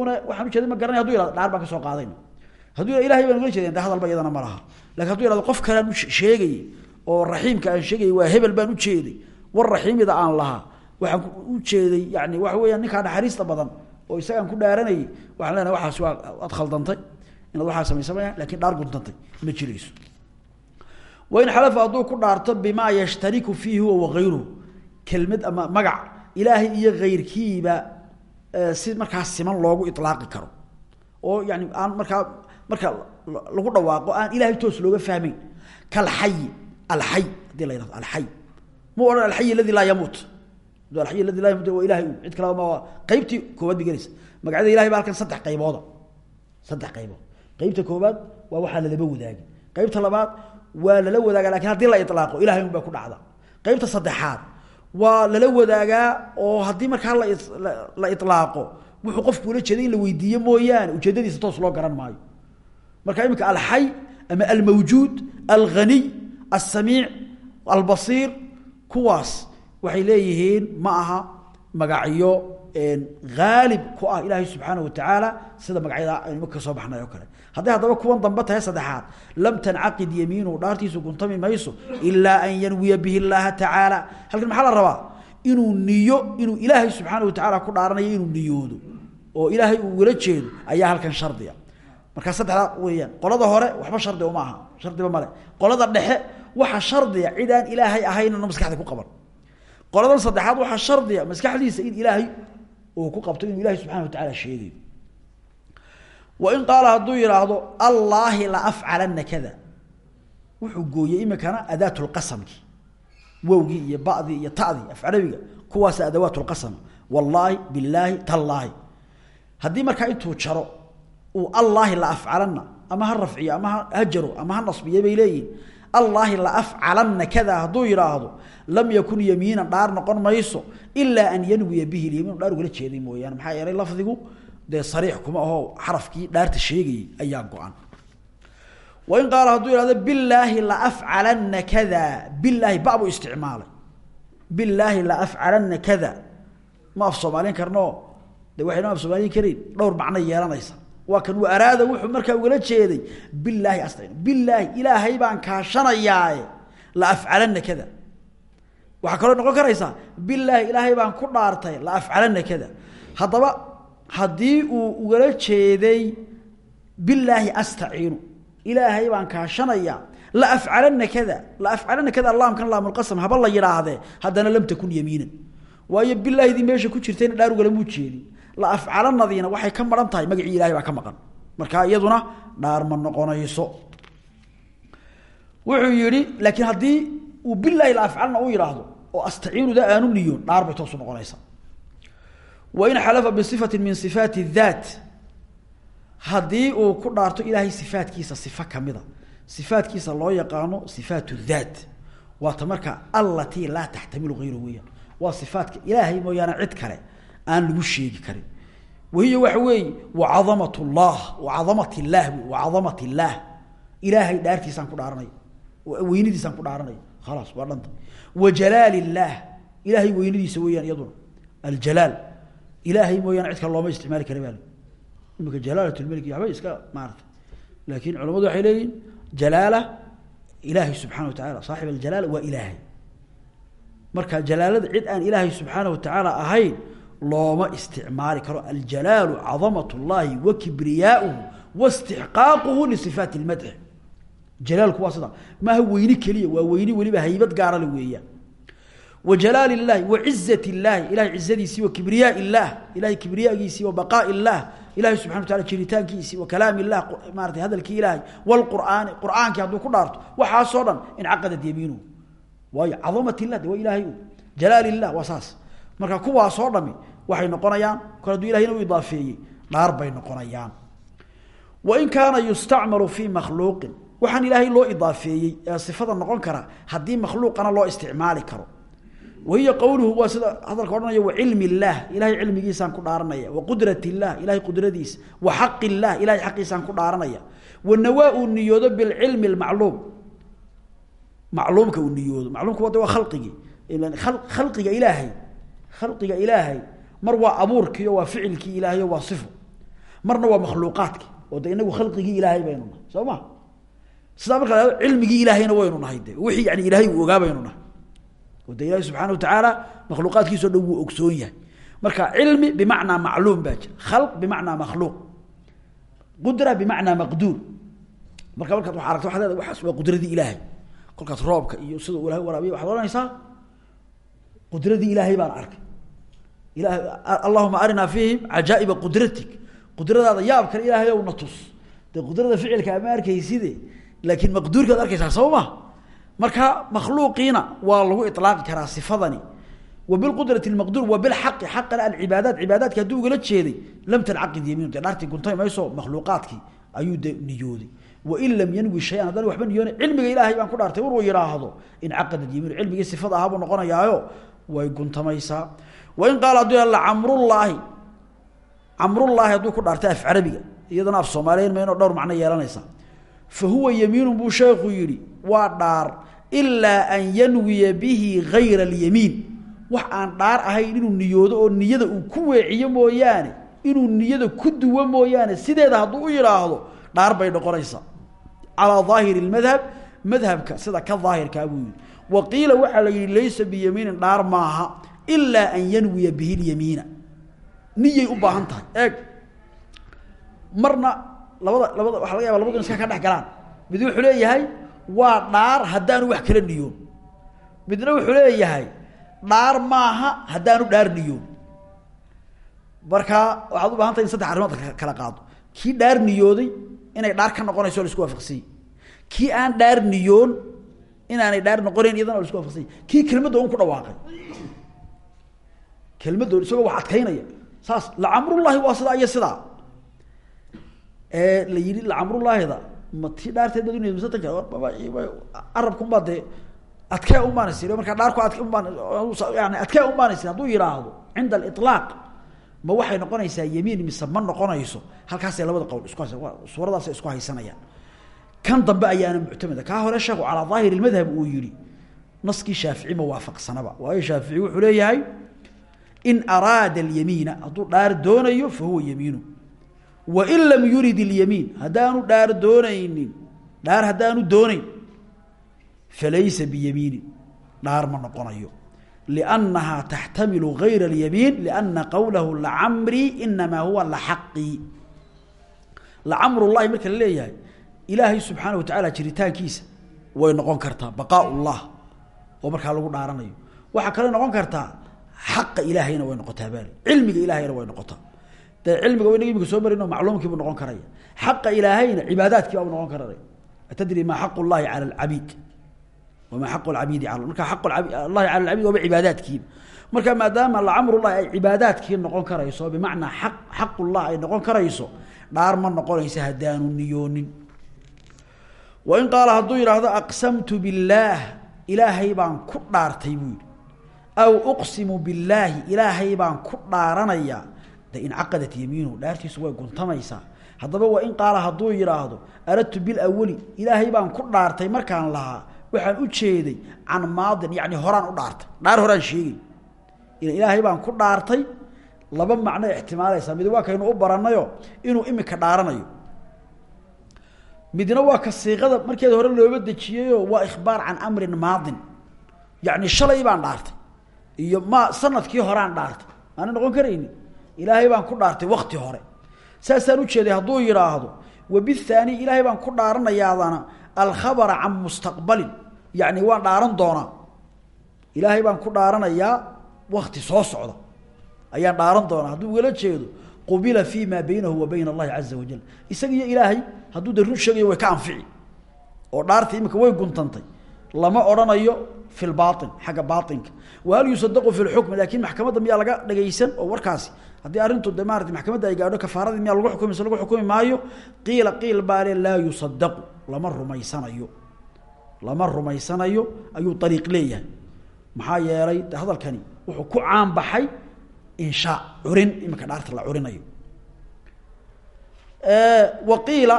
una waxaan ujeeda ma garanay hadu yihahdo dhaar baan ka soo qaadayna hadduu ilahay baan ugala jeedan de hadalba iyadana ma laha. Haduu yihahdo qof kalean sheegayey oo raxiimka aan sheegayay waa hebel baan ujeeday war raxiimida aan lahaa waxaan ujeeday yani waxa weeyaan ninkaa naxariista badan oo isagaan ku dhaaranayay waxaan leenahay waxaas waa ad khaldantay inaad waxaa samaysamaya laakiin dhaar guntantay ma jirayso. Wain xalafa hadduu ku dhaarto bimaa yashtariku fiihi huwa wagayruhu kelmad ama magac ilaahay iyo kayrkiiba si markaa siman loogu ilaaqi karo. Oo yani aan markaa marka lagu dhawaaqo aan ilahay toos looga fahmeyn kalxayi alxay haddii la yihahdo alxay mu odhan alxay aladi laa yamuut. Alay aladi laa yamuut waa ilahay cid kaleba ma qeybtii koobaad ba gelaysa magacyada ilahay halkan saddex qaybooda. Saddex qaybood qeybta koobaad waa waxaa lalaba wadaagi qeybta labaad waa lala wadaaga laakiin haddii la ilaaqo ilahay un baa ku dhacda. Qeybta saddexaad waa lala wadaagaa oo haddii markaa la la ilaaqo wuxuu qofku ula jeeday la weydiiyo mooyaane ujeedadiisa toos loo garan maayo. Marka iminka alxay ama almawjuud alghaniy alsamiic albasiir kuwaas waxay leeyihiin ma aha magacyo haalib ku ah ilaahay subxaana watacaala sida magacyada aynu maka soo baxnay kale hadday haddaba kuwan dambe tahay saddexaad. Lam tancaqid yamiinuhu dhaartiisu guntami mayso ilaa an yanwiya bihi llaaha tacaala. Halkan maxaa la rabaa? Inuu niyo inuu ilaahay subxaana watacaala ku dhaaranayo inuu niyoodo. Oo ilaahay uu ugala jeedo ayaa halkan shardiga. Markaa saddexdaa weeyaan qolada hore waxba shardi uma aha. Shardiba male qolada dhexe waxa shardiga cid aan ilaahay ahaynna maskaxda ku qaban. Qoladan saddexaad waxaa shardiga maskaxdiisa in ilaahay uu ku qabto inuu ilahay subxana watacaala sheegayo wain qaala hadduu yidhaahdo allaahi la afcalana kada. Wuxuu gooyey imikana adaat lqasamki wowgii iyo badii iyo tadii afcalawiga kuwaas adawaat lqasam wallaahi bilaahi tallaahi. Haddii markaa intuu jaro uu allaahi la afcalana ama ha rafciyo ama ha jaro ama ha nasbiyo bay leeyihiin allaahi la afcalana kada hadduu yidhaahdo lam yakun yamiinan dhaar noqon mayso ilaa an yanwiya bihi. Lyamiin dhaar ugala jeeday dee sariix kuma aho xarafkii dhaarta sheegayay ayaa go-an. Wain qaala hadduu ihahdo bilaahi la afcalana kada bilaahi ba buu isticmaalay. Bilaahi la afcalana kada ma af soomaaliyin karno de waxayna af soomaaliyin karin dhowr macno yeelanaysa. Waa kan uu araada wuxuu markaa ugala jeeday bilaahi asta bilaahi ilaahay baan kaashanayaaye la afcalana kada waxaa kaloo noqon karaysaa bilaahi ilaahay baan ku dhaartay la afcalana kada haddaba haddii uu ugala jeeday bilaahi astaciinu. Ilaahay baan kaashanayaa la afcalana kada. La afcalana kada laamkan laamulqasam haba la yidhaahdee haddana lam takun yamiinan. Waayo bilaahidii meesha ku jirtayna dhaar ugalamuu jeedin. La afcalanadiina waxay ka maran tahay magacii ilahay baa ka maqan. Markaa iyaduna dhaar ma noqonayso. Wuxuu yihi laakiin haddii uu bilaahi la afcalna u yidhaahdo oo astaciinuda aanu niyoon dhaar bay toosu noqonaysaa wain xalafa bisifati min sifaati daat haddii uu ku dhaarto ilaahay sifaatkiisa sifo kamida sifaatkiisa loo yaqaano sifaat daat waata marka allatii laa taxtamilu hayru weeyaan. Waa sifaatka ilaahay mooyaane cid kale aan lagu sheegi karin. Wahiya waxa weeye wacadamat llah wacadamat illaah wacadamat illaah ilaahay dhaartiisaan ku dhaaranaya weynadiisaan ku dhaaranaya khalaas waa dhanta wa jalaal illaah ilaahay weynadiisa weeyaan iyaduna ilaahay mooyaane cid kale looma isticmaali kara baa imika jalaalat lmelik waxbay iska maarata laakiin culamadu waxay leeyihiin jalaala ilaahay subxana wa tacaala saaxib aljalaala waa ilaahay. Marka jalaalada cid aan ilaahay subxaana wa tacaala ahayn looma isticmaali karo. Aljalaalu cadamat اllahi wa kibriyaauhu wa istixqaaquhu lisifaati اlmadxi jalaalku waa sida maaha weyni keliya waa weyni weliba haybad gaarale weeyaan wa jalaal اllahi wa cizat اllahi ilahay cizadiisii wa kibriyaa illah ilahay kibriyaagiisii wa baqaa illah ilahay subxana wa taala jiritaankiisii wa kalaam illah maratay hadalkii ilaahay. Wlqur'aani qur'aankii hadduu ku dhaarto waxaasoo dhan incaqadat yamiinuhu waayo cadamat illah de waa ilaahay jalaal illah waa saas. Marka kuwaasoo dhami waxay noqonayaan kol hadduu ilahayna u idaafeeyey dhaar bay noqonayaan. Wain kaana yustacmalu fii makhluuqin. Waxaan ilaahay loo idaafeeyey ee sifada noqon kara wahiya qowluhu waa sida hadalka odhanaya wacilmi illaah ilahay cilmigiisaan ku dhaaranaya. Wa qudrat illah. Ilahay qudradiisa. Wa xaq illah. Ilahay xaqiisaan ku dhaaranaya. Wanawaa uu niyoodo bilcilmi lmacluum macluumka uu niyoodo. Macluumka wade waa khalqigii khalqiga ilaahay. Khalqiga ilaahay. Mar waa abuurkiio waa ficilkii ilaahayo waa sifo marna waa makhluuqaadki oo de inagu khalqigii ilaahay baynu nahay. Soo ma? Sidaa marka la cilmigii ilaahayna waynu nahay de wixii de ilahi subxana wa tacaala makhluuqaadkiisao dhan wuu ogsoon yahay. Marka cilmi bimacnaa macluum baa khalq bimacnaa makhluuq. Qudra bimacnaa maqduur. Marka markaad waa aragta waxad leeda waxaas waa qudradii ilaahay. Kolkaas roobka iyo sida uu ilahay waraabiya waxaad ohanaysaa qudradii ilaahay baan arkay. Allahuma arinaa fiihim cajaa'iba qudratik. Qudradaada yaab kale ilaahay ow na tus. Qudrada ficilka ama arkayside laakiin maqduurkaad arkaysaa soo marka makhluuqiina waa lagu ilaaqi karaa sifadani. Wa bilqudrati lmaqduur wa bilxaqi xaqana alcibaadaat cibaadaadki hadduu ugala jeeday lam tancaqid yamiinu dee. Dhaartii guntay mayso makhluuqaadkii. Ayuu de niyooday. Wain lam yanwi shayan haddana waxba niyoona cilmiga ilaahay baan ku dhaartay. War uu yidhaahdo incaqadad yamiinu cilmigii sifada ahaa buu noqonayaayo way guntamaysaa. Wain qaala hadduu yah lacamrullaahi camrullaahi. Hadduu ku dhaartay af carabiga. Iyadana af soomaaliyeyn mayno dhowr macno yeelanaysaa fa huwa yamiinun buu sheekhu yidhi waa dhaar ilaa an yanwiya bihi gayra alyamiin wax aan dhaar ahayn inuu niyoodo oo niyada uu ku weeciyo mooyaane inuu niyada ku duwo mooyaane sideeda hadduu u yidhaahdo dhaar bay noqonaysaa. Calaa daahiri lmadhab madhabka sida ka daahirkaa buu yihi wa qiila waxaa la yihi laysa biyamiinin dhaar maaha ilaa an yanwiya bihi lyamiina niyay u baahan tahay eeg. Marna labada labada waxa laga yaba labadu iska ka dhex galaan. Mid wuxuu waa dhaar haddaanu wax kala niyoon midna wuxuu leeyahay dhaar maaha haddaanu dhaar niyoon markaa waxaad u baahan tahay in saddex arrimood kala qaado. Kii dhaar niyooday inay dhaar ka noqonayso o isku waafaqsanyay kii aan dhaar niyoon inaanay dhaar noqonayn iyadana o la isku waafaqsanyay kii kelmadda un ku dhawaaqay. Kelmaddood isagoo wax adkaynaya. Saas lacamrullaahi waa sidaa iyo sidaa. Ee la yidhi lacamrullaahida ma tii dhaarteed baad uniyad masatanka arabkunbaa dee adkee unbaanasir markaa dhaarku adk unbaan yani adkee unbaanasir hadduu yidhaahdo cinda aliطlaaq ma waxay noqonaysaa yamiin mise ma noqonayso? Halkaasay labada qowl isku haysa suuradaasay isku haysanayaan. Kan dambe ayaana muctameda kaa hore sheekhu calaa daahiri madhab uu yihi naskii shaafici ma waafaqsanaba waayo shaafici wuxuu leeyahay in araada alyamiina hadduu dhaar doonayo fa huwa yamiinu wain lam yurid اlyamiin haddaanu dhaar doonaynin dhaar haddaanu doonayn falaysa biyamiinin dhaar ma noqonayo. Liannahaa taxtamilu gayra اlyamiin lianna qowlahu lacamrii inamaa huwa laxaqii lacamrullahi marka la leeyahay ilaahay subxaana wa tacaala jiritaankiisa way noqon kartaa baqaa llah oo markaa lagu dhaaranayo. Waxaa kale noqon kartaa xaqa ilaahayna way noqotaa baali cilmiga ilaahayna way noqotaa de cilmiga w inag imika soo marino macluumkiibuu noqon karaya xaqa ilaahayna cibaadaadkii baabu noqon karaya atadri maa xaqu llahi cala alcabiid wamaa xaqu lcabiidi cal marka xaq llahi cala alcabiid waaba cibaadaadkiiba marka maadaama lacamrullahi ay cibaadaadkii noqon karayso bimacnaa aq xaqullah ay noqon karayso dhaar ma noqonaysa haddaanu niyoonin. Wain qaala hadduu yidhaahdo aqsamtu billaah ilaahay baan ku dhaartay buu yidhi. Aw uqsimu billaahi ilaahay baan ku dhaaranayaa de incaqadat yamiinuhu dhaartiisu way guntamaysaa. Haddaba waa in qaala hadduu yidhaahdo aradtu bilawali ilaahay baan ku dhaartay markaan lahaa waxaan u jeeday can maadin yacni horaan u dhaartay dhaar horaan sheegay ilaahay baan ku dhaartay laba macno ixtimaalaysaa. Mid waa kaynu u barannayo inuu imika dhaaranayo. Midna waa ka siiqada markeeda hore looba dejiyeyoo waa ikhbaar can amrin maadin. Yacni shalay baan dhaartay iyo ma sannadkii horeaan dhaartay. Maana noqon karayni ilaahay baan ku dhaartay wakti hore. Saasaan ujeeday hadduu yidhaahdo wabithaani ilaahay baan ku dhaaranayaadana alkhabara can mustaqbalin. Yacni waan dhaaran doonaa. Ilaahay baan ku dhaaranayaa wakti soo socda. Ayaan dhaaran doonaa. Hadduu ugala jeedo qubila fi ma baynahu wa bayna allahi caza wajal isaga iyo ilaahay hadduu de run sheegayo way ka anfici. Oo dhaartii imika way guntantay. Lama odhanayo fi lbain xagga baainka wahal yusadaqu fi lxukmi laakin maxkamadda miyaa laga dhagaysan? Oo warkaasi haddii arrintu de maarata maxkamadda ay gaadho kafaaradii miyaa lagu xukumi mise lagu xukumi maayo? Qiila qiil baale laa yusadaqu lama rumaysanayo. Lama rumaysanayo ayuu ariiq leeyahay. Maxaa yeelay hadalkani wuxuu ku caan baxay inshaa curin iminka dhaarta la curinayo. Waqiila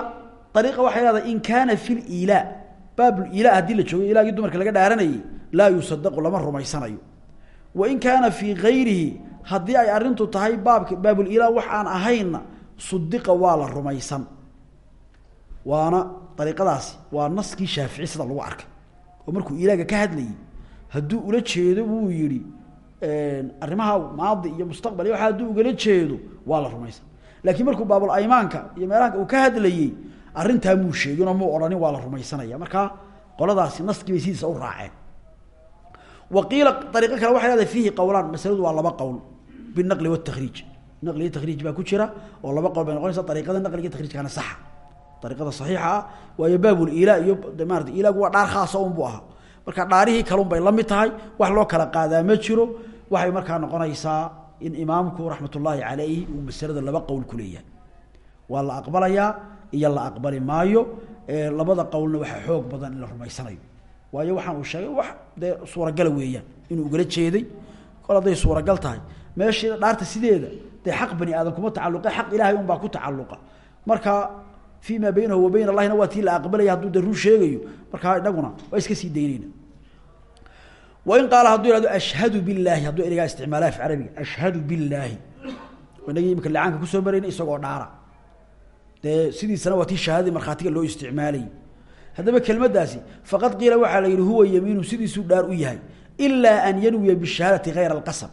ariiqa waxay in kaana fi liilaa baabulilaa haddii la joogay ilaagii dumarka laga dhaaranayay laa yusadaqu lama rumaysanayo. Wain kaana fii gayrihi haddii ay arrintu tahay baabka baabulilaa wax aan ahaynna sudiqa waa la rumaysan. Waana ariiqadaasi waa naskii shaafici sida lagu arkay. Oo markuu ilaaga ka hadlayay hadduu ula jeedo buu yihi arrimaha maadi iyo mustaqbal waa hadduu ugala jeedo waa la rumaysan. Laakiin markuu baabul aymaanka iyo meelahanka uu ka hadlayey arrintaa muu sheegin oo muu waa la rumaysanaya. Markaa qoladaasi naskii bay sidiisa u raaceen. Wa qiila ariiqo kale waxay leedahay fiihi qowlaan masaladu waa laba qowl binaqli watakriij naqli iyo takriij baa ku jira oo laba qowl bay noqonaysa ariiqada naqliga takriijkana saxa ariiqada saxiixa ah waayo baabul ilaa iyo maarata ilaagu waa dhaar khaasa un buu ahaa marka dhaarihii kalun bay la mid tahay wax loo kala qaadaa ma jiro waxay markaa noqonaysaa in imaamku raxmat ullaahi calayhi uu masalada laba qowl ku leeyahay waa la aqbalayaa iyo la aqbali maayo labada qowlna waxaa xoog badan in la rumaysanayo waayo waxaan uu sheegay wax dee suuragala weeyaan inuu ugala jeeday kol hadday suuragal tahay meeshii dhaarta sideeda dee xaq bani aadam kuma tacaluqa xaq ilaahay unbaa ku tacaluqa marka fii maa baynahu wa bayn allahina waa tii la aqbalaya hadduu de run sheegayo markaa inaguna waa iska sii daynayna. Wain qaala hadduu ihahdo ashhadu billaahi hadduu erigaa isticmaala af carabiga ashhadu billaahi. Inagii imika licaanka ku soo marayna isagoo dhaara. Dee sidiisana waa tii shahaadadii markhaatiga loo isticmaalayay haddaba kelmaddaasi faqad qiila waxaa la yidhi huwa yamiinu sidiisuu dhaar u yahay ilaa an yanwiya bishahaadati hayra alqasam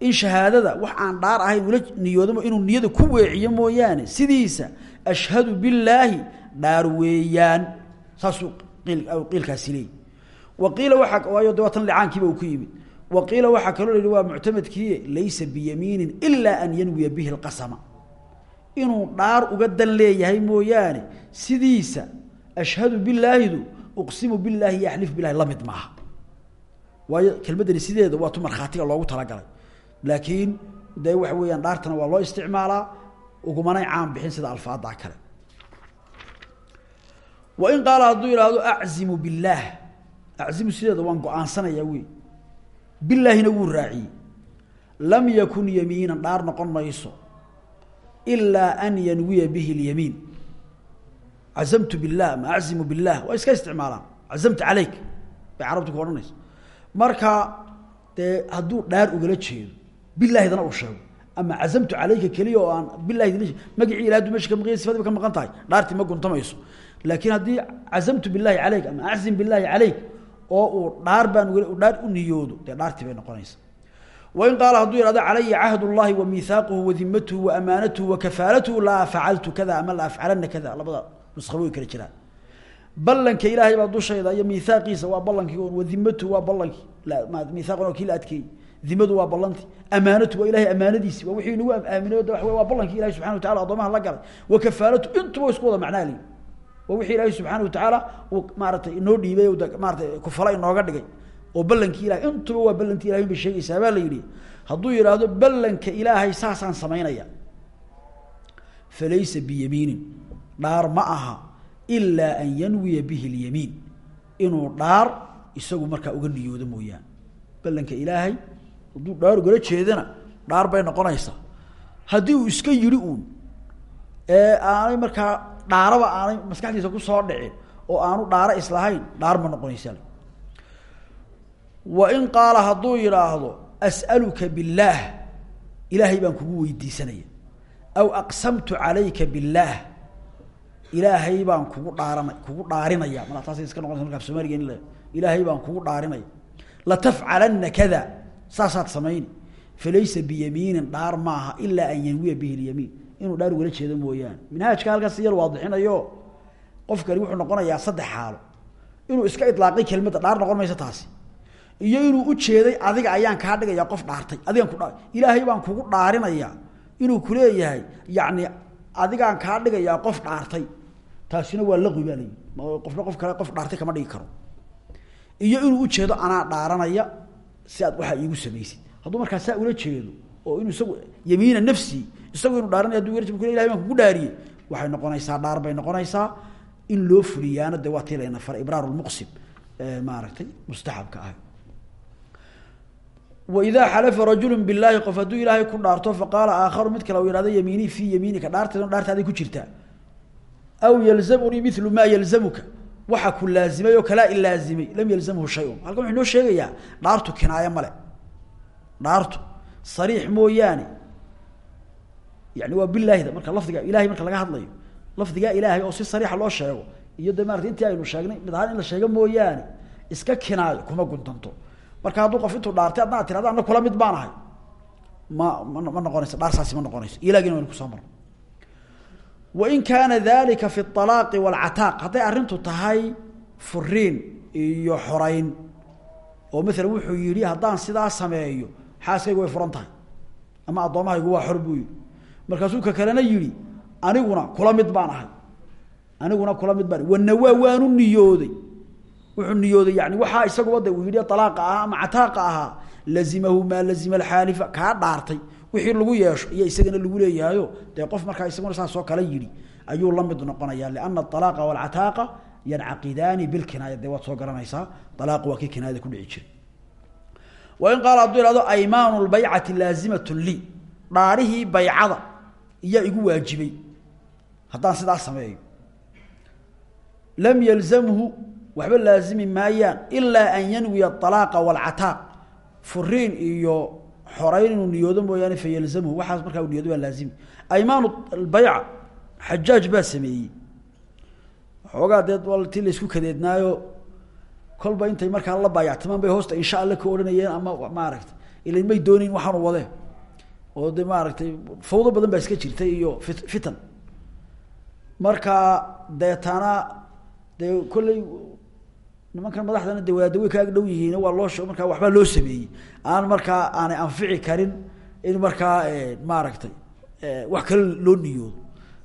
in shahaadada wax aan dhaar ahayn ula niyoodamo inuu niyada ku weeciyo mooyaane sidiisa ashhadu billaahi dhaar weeyaan. Saasuu qiil qiilkaasi leeyi wa qiila waaa waayo de waa tan licaankiiba uu ku yimid. Wa qiila waxaa kaloo la yidhi waa muctamadkii laysa biyamiinin ilaa an yanwiya bihi lqasama inuu dhaar uga dan leeyahay mooyaane sidiisa ashhadu bilaahidu uqsimu billaahi iyo axlifu bilahi la mid maaha sideeda waa tu markhaatiga loogu talagalay laakiin dee waxa weeyaan dhaartana waa loo isticmaalaa ugumanay caan bixin sida alfaaddaa kale. Wain qaala hadduu ihahdo aczimu billaah. Aczimu sideeda waan go'aansanayaa wey bilaahina wuu raaciyey. Lam yakun yamiinan dhaar noqon mayso ilaa an yanwiya bihi اlyamiin cazamtu bilah ama aczimu bilah waa iska isticmaalaan. Cazamtu caleyk bay carabtu ku marka dee hadduu dhaar ugala jeedo bilaahidana uu sheego. Ama cazamtu caleyka keliya oo aan bilahi magacii ilah aduu meesha ka maqanya ka maqan tahay. Dhaartii ma guntamayso. Laakiin haddii cazamtu billahi caleyk ama aczim billahi caleyk oo uu dhaar baan dhaar u niyoodo dee dhaartii bay noqonaysa wain qaala hadduu yihahdo calaya cahd اllahi wa miihaaquhu wa dimatuhu wa amaanatuhu wa kafaalatuhu laa facaltu kada ama la afcalana kada labada way kala jiraan. Ballanka ilaahay baa dushayda iyo miihaaqiisa waa ballankii wa dimatuhu waa ballankii miihaaqun oo kii la dimadu waa ballantii. Amaanatu waa ilahay amaanadiisi. Waa wixii nagu aamino de waa waa ballankii ilahay subxana watacala addoomaha la galay. Wa kafaalatu intuba isku wada macnaa liyi waa wixii ilaahay subxaana watacaala uu maaratay inoo dhiibay maaratay kufala inooga dhigay. Oo ballankii ilahay intuba waa ballantii ilahay bay sheegaysaa baa la yidhi. Hadduu yidhaahdo ballanka ilaahay saasaan samaynaya. Falaysa biyamiinin. Dhaar ma aha ilaa an yanwiya bihi اlyamiin inuu dhaar isagu markaa uga niyoodo mooyaane. Ballanka ilaahay hadduu dhaar ugala jeedana dhaar bay noqonaysaa haddii uu iska yidhi uun ee aanay markaa dhaaraba aanay maskaxdiisa ku soo dhicin oo aanu dhaaro islahayn dhaar ma noqonaysa wain qaala hadduu yidhaahdo as'aluka billaah ilaahay baan kugu weydiisanaya. Aw aqsamtu calayka billaah ilaahay baan kugu dhaarana kugu dhaarinaya. Mal taasay iska noqonaysa marka soomaaliga in la ilaahay baan kugu dhaarinaya. Latafcalanna kada saasaad samayni falaysa biyamiinin dhaar maaha ilaa an yanwiya bihi lyamiin inuu dhaar ugala jeedo mooyaane. Minhaajka halkaas yar waadixinayo qofkani wuxuu noqonayaa saddex xaalo. Inuu iska ilaaqay kelmadda dhaar noqon mayso taasi. Iyo inuu ujeeday adiga ayaan kaa dhigaya qof dhaartay. Adigaan ku ilaahay baan kugu dhaarinaya. Inuu kuleeyahay yani adigaan kaa dhigayaa qof dhaartay. Taasina waa laqwi baa qofna qof kale qof dhaartay kama dhigi karo. Iyo inuu ujeedo anaa dhaaranaya si aad waxaa iigu samaysid. Hadduu markaa ula jeedo oo inuu isagu yamiina nafsi isagu inuu dhaaranay haduu ilahay baan kugu dhaariyey waxay noqonaysaa dhaar bay noqonaysaa. In loo fuliyaana de waa tii layna faray ibraar lmuqsim maaragtay mustaxabka ah. Waidaa xalafa rajulu bilaahi qof hadduu ilaahay ku dhaarto faqaala aakharu mid kale u yihahdo yamiinii fii yamiinika dhaarteedun dhaartaaday ku jirtaa. Aw yalzamunii milu maa yalzamuka waxa ku laazimay oo kalaa ilaazimay lam yalzamhu shayun. Halkan wuxuu inoo sheegayaa dhaartu kinaayo male dhaartu sariix mooyaane. Yani waa bilaahida marka lafdiga ilahay marka laga hadlayo lafdigaa ilaahay oo si sariixa loo sheego iyo de maarata intii aynu sheegnay mid ahaan in la sheego mooyaane iska kinaayo kuma guntanto. Marka hadduu qof intuu dhaartay adna ad tirahda ana kula mid baan ma ma ma noqonayso dhaarsaasi ma noqonayso. Ilagina waynu ku soo marno wain kaana dalika fi alaaqi walcataaq hadday arrintu tahay furiin iyo xorayn. Oo maalan wuxuu yidhi haddaan sidaa sameeyo xaaskaygu way furan tahay. Ama addoomahaygu waa xor buu yidhi. Markaasuu ka kalena yidhi aniguna kula mid baan ahay. Aniguna kula mid baan wanawaa waanu niyooday. Wuxuu niyooday yani waxaa isaguba de uu ahaa ama cataaqa ahaa lazimahu maa lazima alxaalifa kaa dhaartay wixii lagu yeesho iyo isagana lagu leeyahayo dee qof markaa isaguna saas oo kale yidhi ayuu la mid noqonaya liana alaaqa walcataaqa yancaqidaani bilkinaaya dee waad soo garanaysaa alaaqu waa kii ku dhici jiray. Wain qaala hadduu ihahdo aymaanu lbaycati laazimatun lii dhaarihii baycada iyaa igu waajibay. Haddaan sidaa sameeyo. Lam yalzamhu waxba laazimi maayaan ilaa an yanwiya alaaqa walcataaq furiin iyo xorayn inuu niyoodo mooyaane fa yalzamhu waxaas markaa niyoodo baa laazimi aymaan albayca xajaaj baa sameeyey. Xoogaa dee ti laysku kadeednaayo. Kolba intay markaa la baayactamaan bay hoosta insha alle ka odhanayeen ama maaragtay ilan may doonayn waxaanu wade. Oo de maaragtay fawdo badan baa iska jirtay iyo fit fitan. Marka deetana dee kolley nimankan madaxdana de wadaada way ka ag dhow yihiin waa loo markaa waxbaa loo sameeyey. Aan markaa aanay anfici karin in markaa maaragtay wax kale loo niyoodo.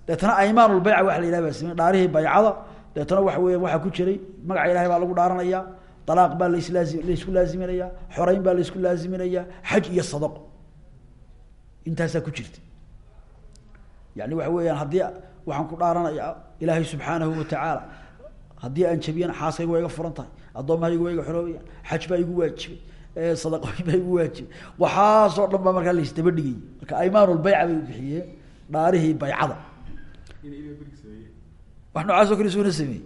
Deetana aymaanulbayca waxa la yidhah baa samey dhaarihii baycada. Deetana waxa ku jiray magaca ilahay baa lagu dhaaranaya dalaaq baa laslaazi laysku laaziminaya xoreyn baa laysku laaziminaya xaj iyo sadaqo intaasaa ku jirta yani waxa weeyaan haddii waxaan ku dhaaranaya ilaahay subxaanahu watacaala haddii aan jabiyana xaaskayga waa iga furan tahay addoommahaygu waa iga xoroobayaan xaj baa igu waajibay sadaqooyin baa igu waajibay waxaasoo dhan baa markaa laysdaba dhigayay marka aymaanulbayca bay bixiyeen dhaarihii baycada. Wax noocaas o kale isuna sameeyey.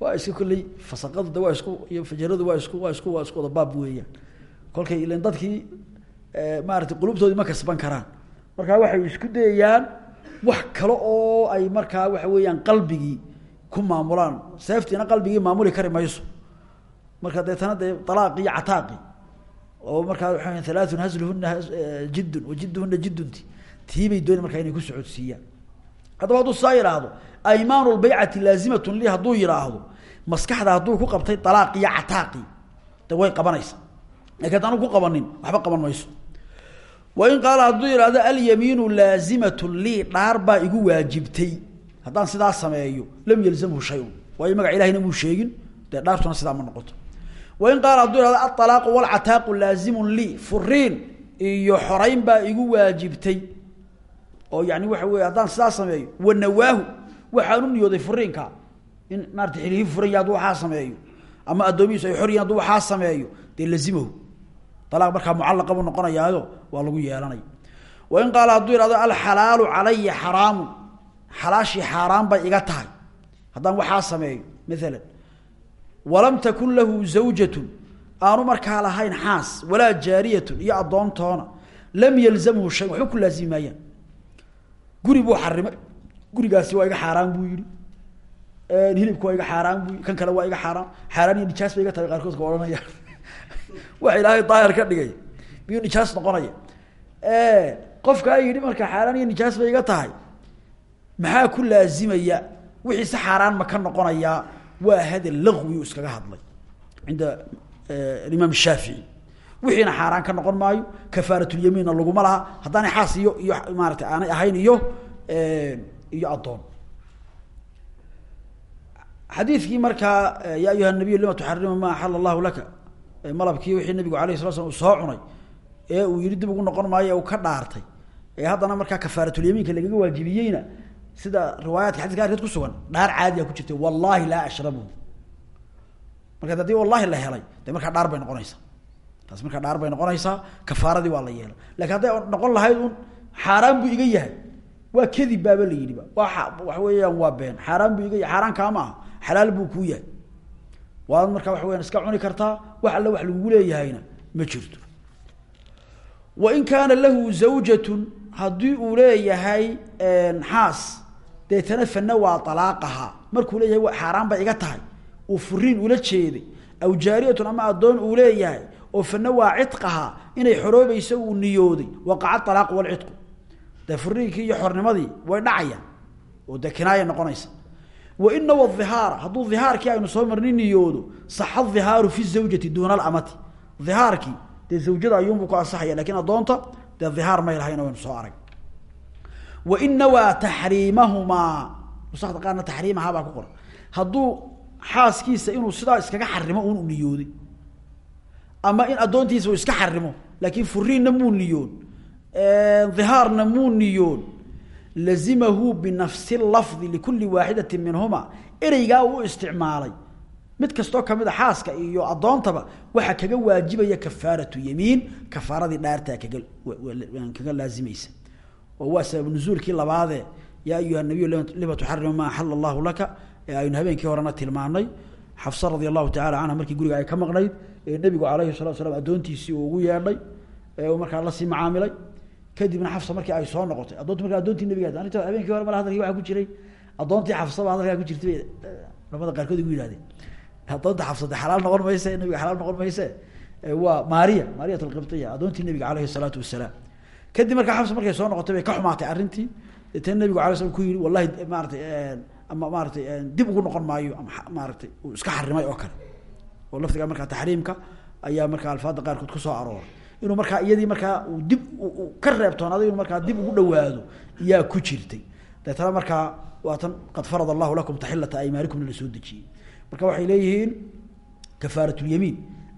Waa iska kolley fasaqadu de waa isku iyo fajaradu waa isku waa isku waa isku wada baab weeyaan. Kolkay ilan dadkii maarata qulubtoodii ma kasban karaan. Markaa waxay isku dayayaan wax kale oo ay markaa waxa weeyaan qalbigii ku maamulaan. Seeftiina qalbigii maamuli kari mayso. Marka deetana dee alaaqi iyo cataaqi. Oo markaa waa halaathun hasluhuna jiddun wa jidduhuna jiddunti tiibay dooni markaa inay ku socodsiiyaan haddaba hadduu saa yidhaahdo aymaan lbaycati laazimatun li hadduu yidhaahdo maskaxda hadduu ku qabtay alaaqi iyo cataaqi de way qabanaysa laakiin haddaanu ku qabanin waxba qaban mayso. Wain qaala hadduu yidhahdo alyamiinu laazimatun lii dhaar baa igu waajibtay haddaan sidaa sameeyo lam yalzamhu shayun. Waayo magac ilahina muu sheegin? Dee dhaartuna sidaa ma noqoto. Wain qaala hadduu ihahdo aalaaqu walcataaqu laazimun lii furiin iyo xorayn baa igu waajibtay. Oo yani waxa wey haddaan sidaa sameeyo wanawaahu waxaan u niyooday furiinka in maarata xilihii hadduu waxaa sameeyo. Ama addoomihiisu ay xoryihin haduu waxaa sameeyo. Dee lazimahu. Alaaq markaa mucallaqa buu noqonayaayo waa lagu yeelanaya wain qaala hadduu ihahdo alxalaalu calaya xaraamu xalaashii xaaraan bay iga tahay. Haddaan waxaa sameeyo maalan walam takun lahu zawjatun. Aanu markaa lahayn xaas walaa jaariyatun iyo addoontoona. Lam yalzamhu shay waxba ku laazimi guri buu xarimay gurigaasi waa iga xaaraan buu yihi hilibka waa iga xaaraan bu kan kale waa iga xaaraan. Xaaraan iyo nijaas ba iga tahay qaarkood ka odhanayaan waxa ilaahay daahir ka dhigay. Miyuu nijaas noqonaya. Qofkaa yidhi marka xaaraan iyo nijaas bay iga tahay maxaa ku laazimaya? Wixii si xaaraan ma ka noqonayaa waa hadal lagwi iskaga hadlay. Cinda imaam shaafici wixiina xaaraan ka noqon maayo? Kafaaratulyamiinna laguma laha? Haddaanay xaas iyo iyo aanay ahayn iyo iyo addoon. Xadiidkii markaa ya ayuha nabiyu lima tuxarimu ma axala laka? Malabkii wixii nabigu alayh sala uu soo cunay ee uu yihi dib ugu noqon maayo uu ka dhaartay. Ee haddana markaa kafaaratulyamiinka lagaga waajibiyeyna sida riwaayatka xadidka arkeed ku sugan dhaar caadiya ku jirta wallahi laa ashrabu. Marka haddii wallahi la helay de markaa dhaar bay noqonaysaa. Taas markaa dhaar bay noqonaysaa kafaaradii waa la yeelay. Lakin hadday noqon lahayd un xaaraan buu iga yahay. Waa kadib baaba la yidhiba waa waxa weeyaan waa been. Xaaraan buu iga yahay xaaraan kaama xalaal buu kuu yahay. Waad markaa waxa weyaan iska cuni kartaa wax alle wax lagugu leeyahayna ma jirto. Wain kaana lahu zawjatun haddii uu leeyahay xaas deetana fana waa alaaqaha markuu leeyahay xaaraan bay iga tahay. Uu furiin ula jeeday. Aw jaariyatun ama addoon uu leeyahay oo fana waa cidqaha inay xoroobayso uu niyooday. Waqaca alaaqu walcidqu dee furiinkii iyo xornimadii way dhacayaan. Oo dee kinaaya noqonaysa wain nawa hihaara hadduu hihaarkii aynu soo marni niyoodo saxa hihaaru fi zawjati duuna alamati hihaarkii dee zawjada ayuunbuu ku ansaxaya laakiin addoonta dee hihaar may lahayna waynu soo arag wain nawaa taxriimahumaa nusakda qaarna taxriimahaa baa ku qoran. Hadduu xaaskiisa inuu sidaa iskaga xarimo un u niyooday. Ama in addoontiisa uu iska xarimo laakin furiinna muu niyoon. Hihaarna muu niyoon. Lazimahu binafsi lafdi likuli waaxidati minhuma ereygaa uu isticmaalay. Mid kastoo ka mid a iyo addoontaba waxaa kaga waajibaya kafaaratu yamiin kafaaradii dhaartaa kaga kaga laazimaysa oo waa sabab nuzuulkii labaadee yaa ayuha nabiyu lima tuxarimu ma axala allahu laka? Ee aynu habeenkii horena tilmaanay xafsa radia allahu tacala canha markii guriga ay ka maqnayd ee nebigu alayhi salatu slam addoontiisii uu ugu yeedhay ee uu markaa la sii macaamilay. Kadibna xafsa markii ay soo noqotay addoonti markaa addoontii nabiga arinta habeenkii hore mala hadalkii waxa ku jiray. Addoontii xafsaba hadalkaa ku jirtay. Bay culamada qaarkood igu yihahdeen addoonta xafsa de xalaal noqon mayse nabiga xalaal noqon mayse? Waa maariya maariyat alqibtiya addoontii nabiga aleyhi salaatu wasalaam kadib markaa xafsa markay soo noqotay bay ka xumaatay arrintii. Deetana nabigu alay slam ku yihi wallahi maaratay ama maaratay dib ugu noqon maayo ama maaratay uu iska xarimay oo kale. Oo lafdiga markaa taxriimka ayaa markaa alfaada qaarkood ku soo arooray. Inuu markaa iyadii markaa uu dib ka reebtoonaaday inuu markaa dib ugu dhawaado yaa ku jirtay. Deetana markaa waa qad farad allahu lakum taxilata aymaanikumna la soo dejiyey. Marka waxay leeyihiin kafaaratulyamiin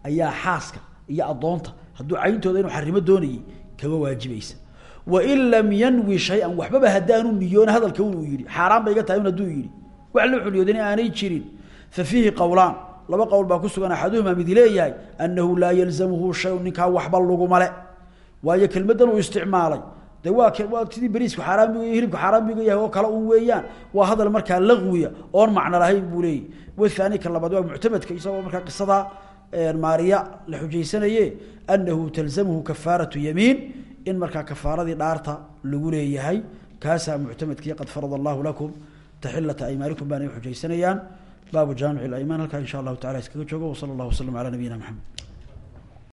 ayaa xaaska iyo addoonta hadduu cayntooda inuu xarimo doonayay kaga waajibaysa. Wain lam yanwi shay-an waxbaba haddaanu niyoona hadalka un uu yihi xaaraan ba iga tahay un wax loo xuliyoodan aanay jirin. Fa fiihi qowlaan laba qowl baa ku sugan. Axaduhumaa midi leeyahay annahu laa yalzamuhu shayun ninkaa waxba lagumale waayo kelmaddan uu isticmaalay. De waa waa sidii beriisku xaaraan bu hilibku xaaraan bu iga yahay oo kale un weeyaan. Waa hadal markaa lagwiya oon macno lahayn buu leeyahy wathani ka labaad waa muctamadka isagoo markaa qisada maariya la xujaysanaye annahu talzamuhu kafaaratu yamiin in markaa kafaaradii dhaarta lagu leeyahay kaasaa muctamadkii qad farad allahu lakum taxilata aymaanikum baanay xujaysanayaan. Baabu jaamic اlayman halkaa in sha allahu iskaga joogo wsala اllah waslm ala nabiyina mxamed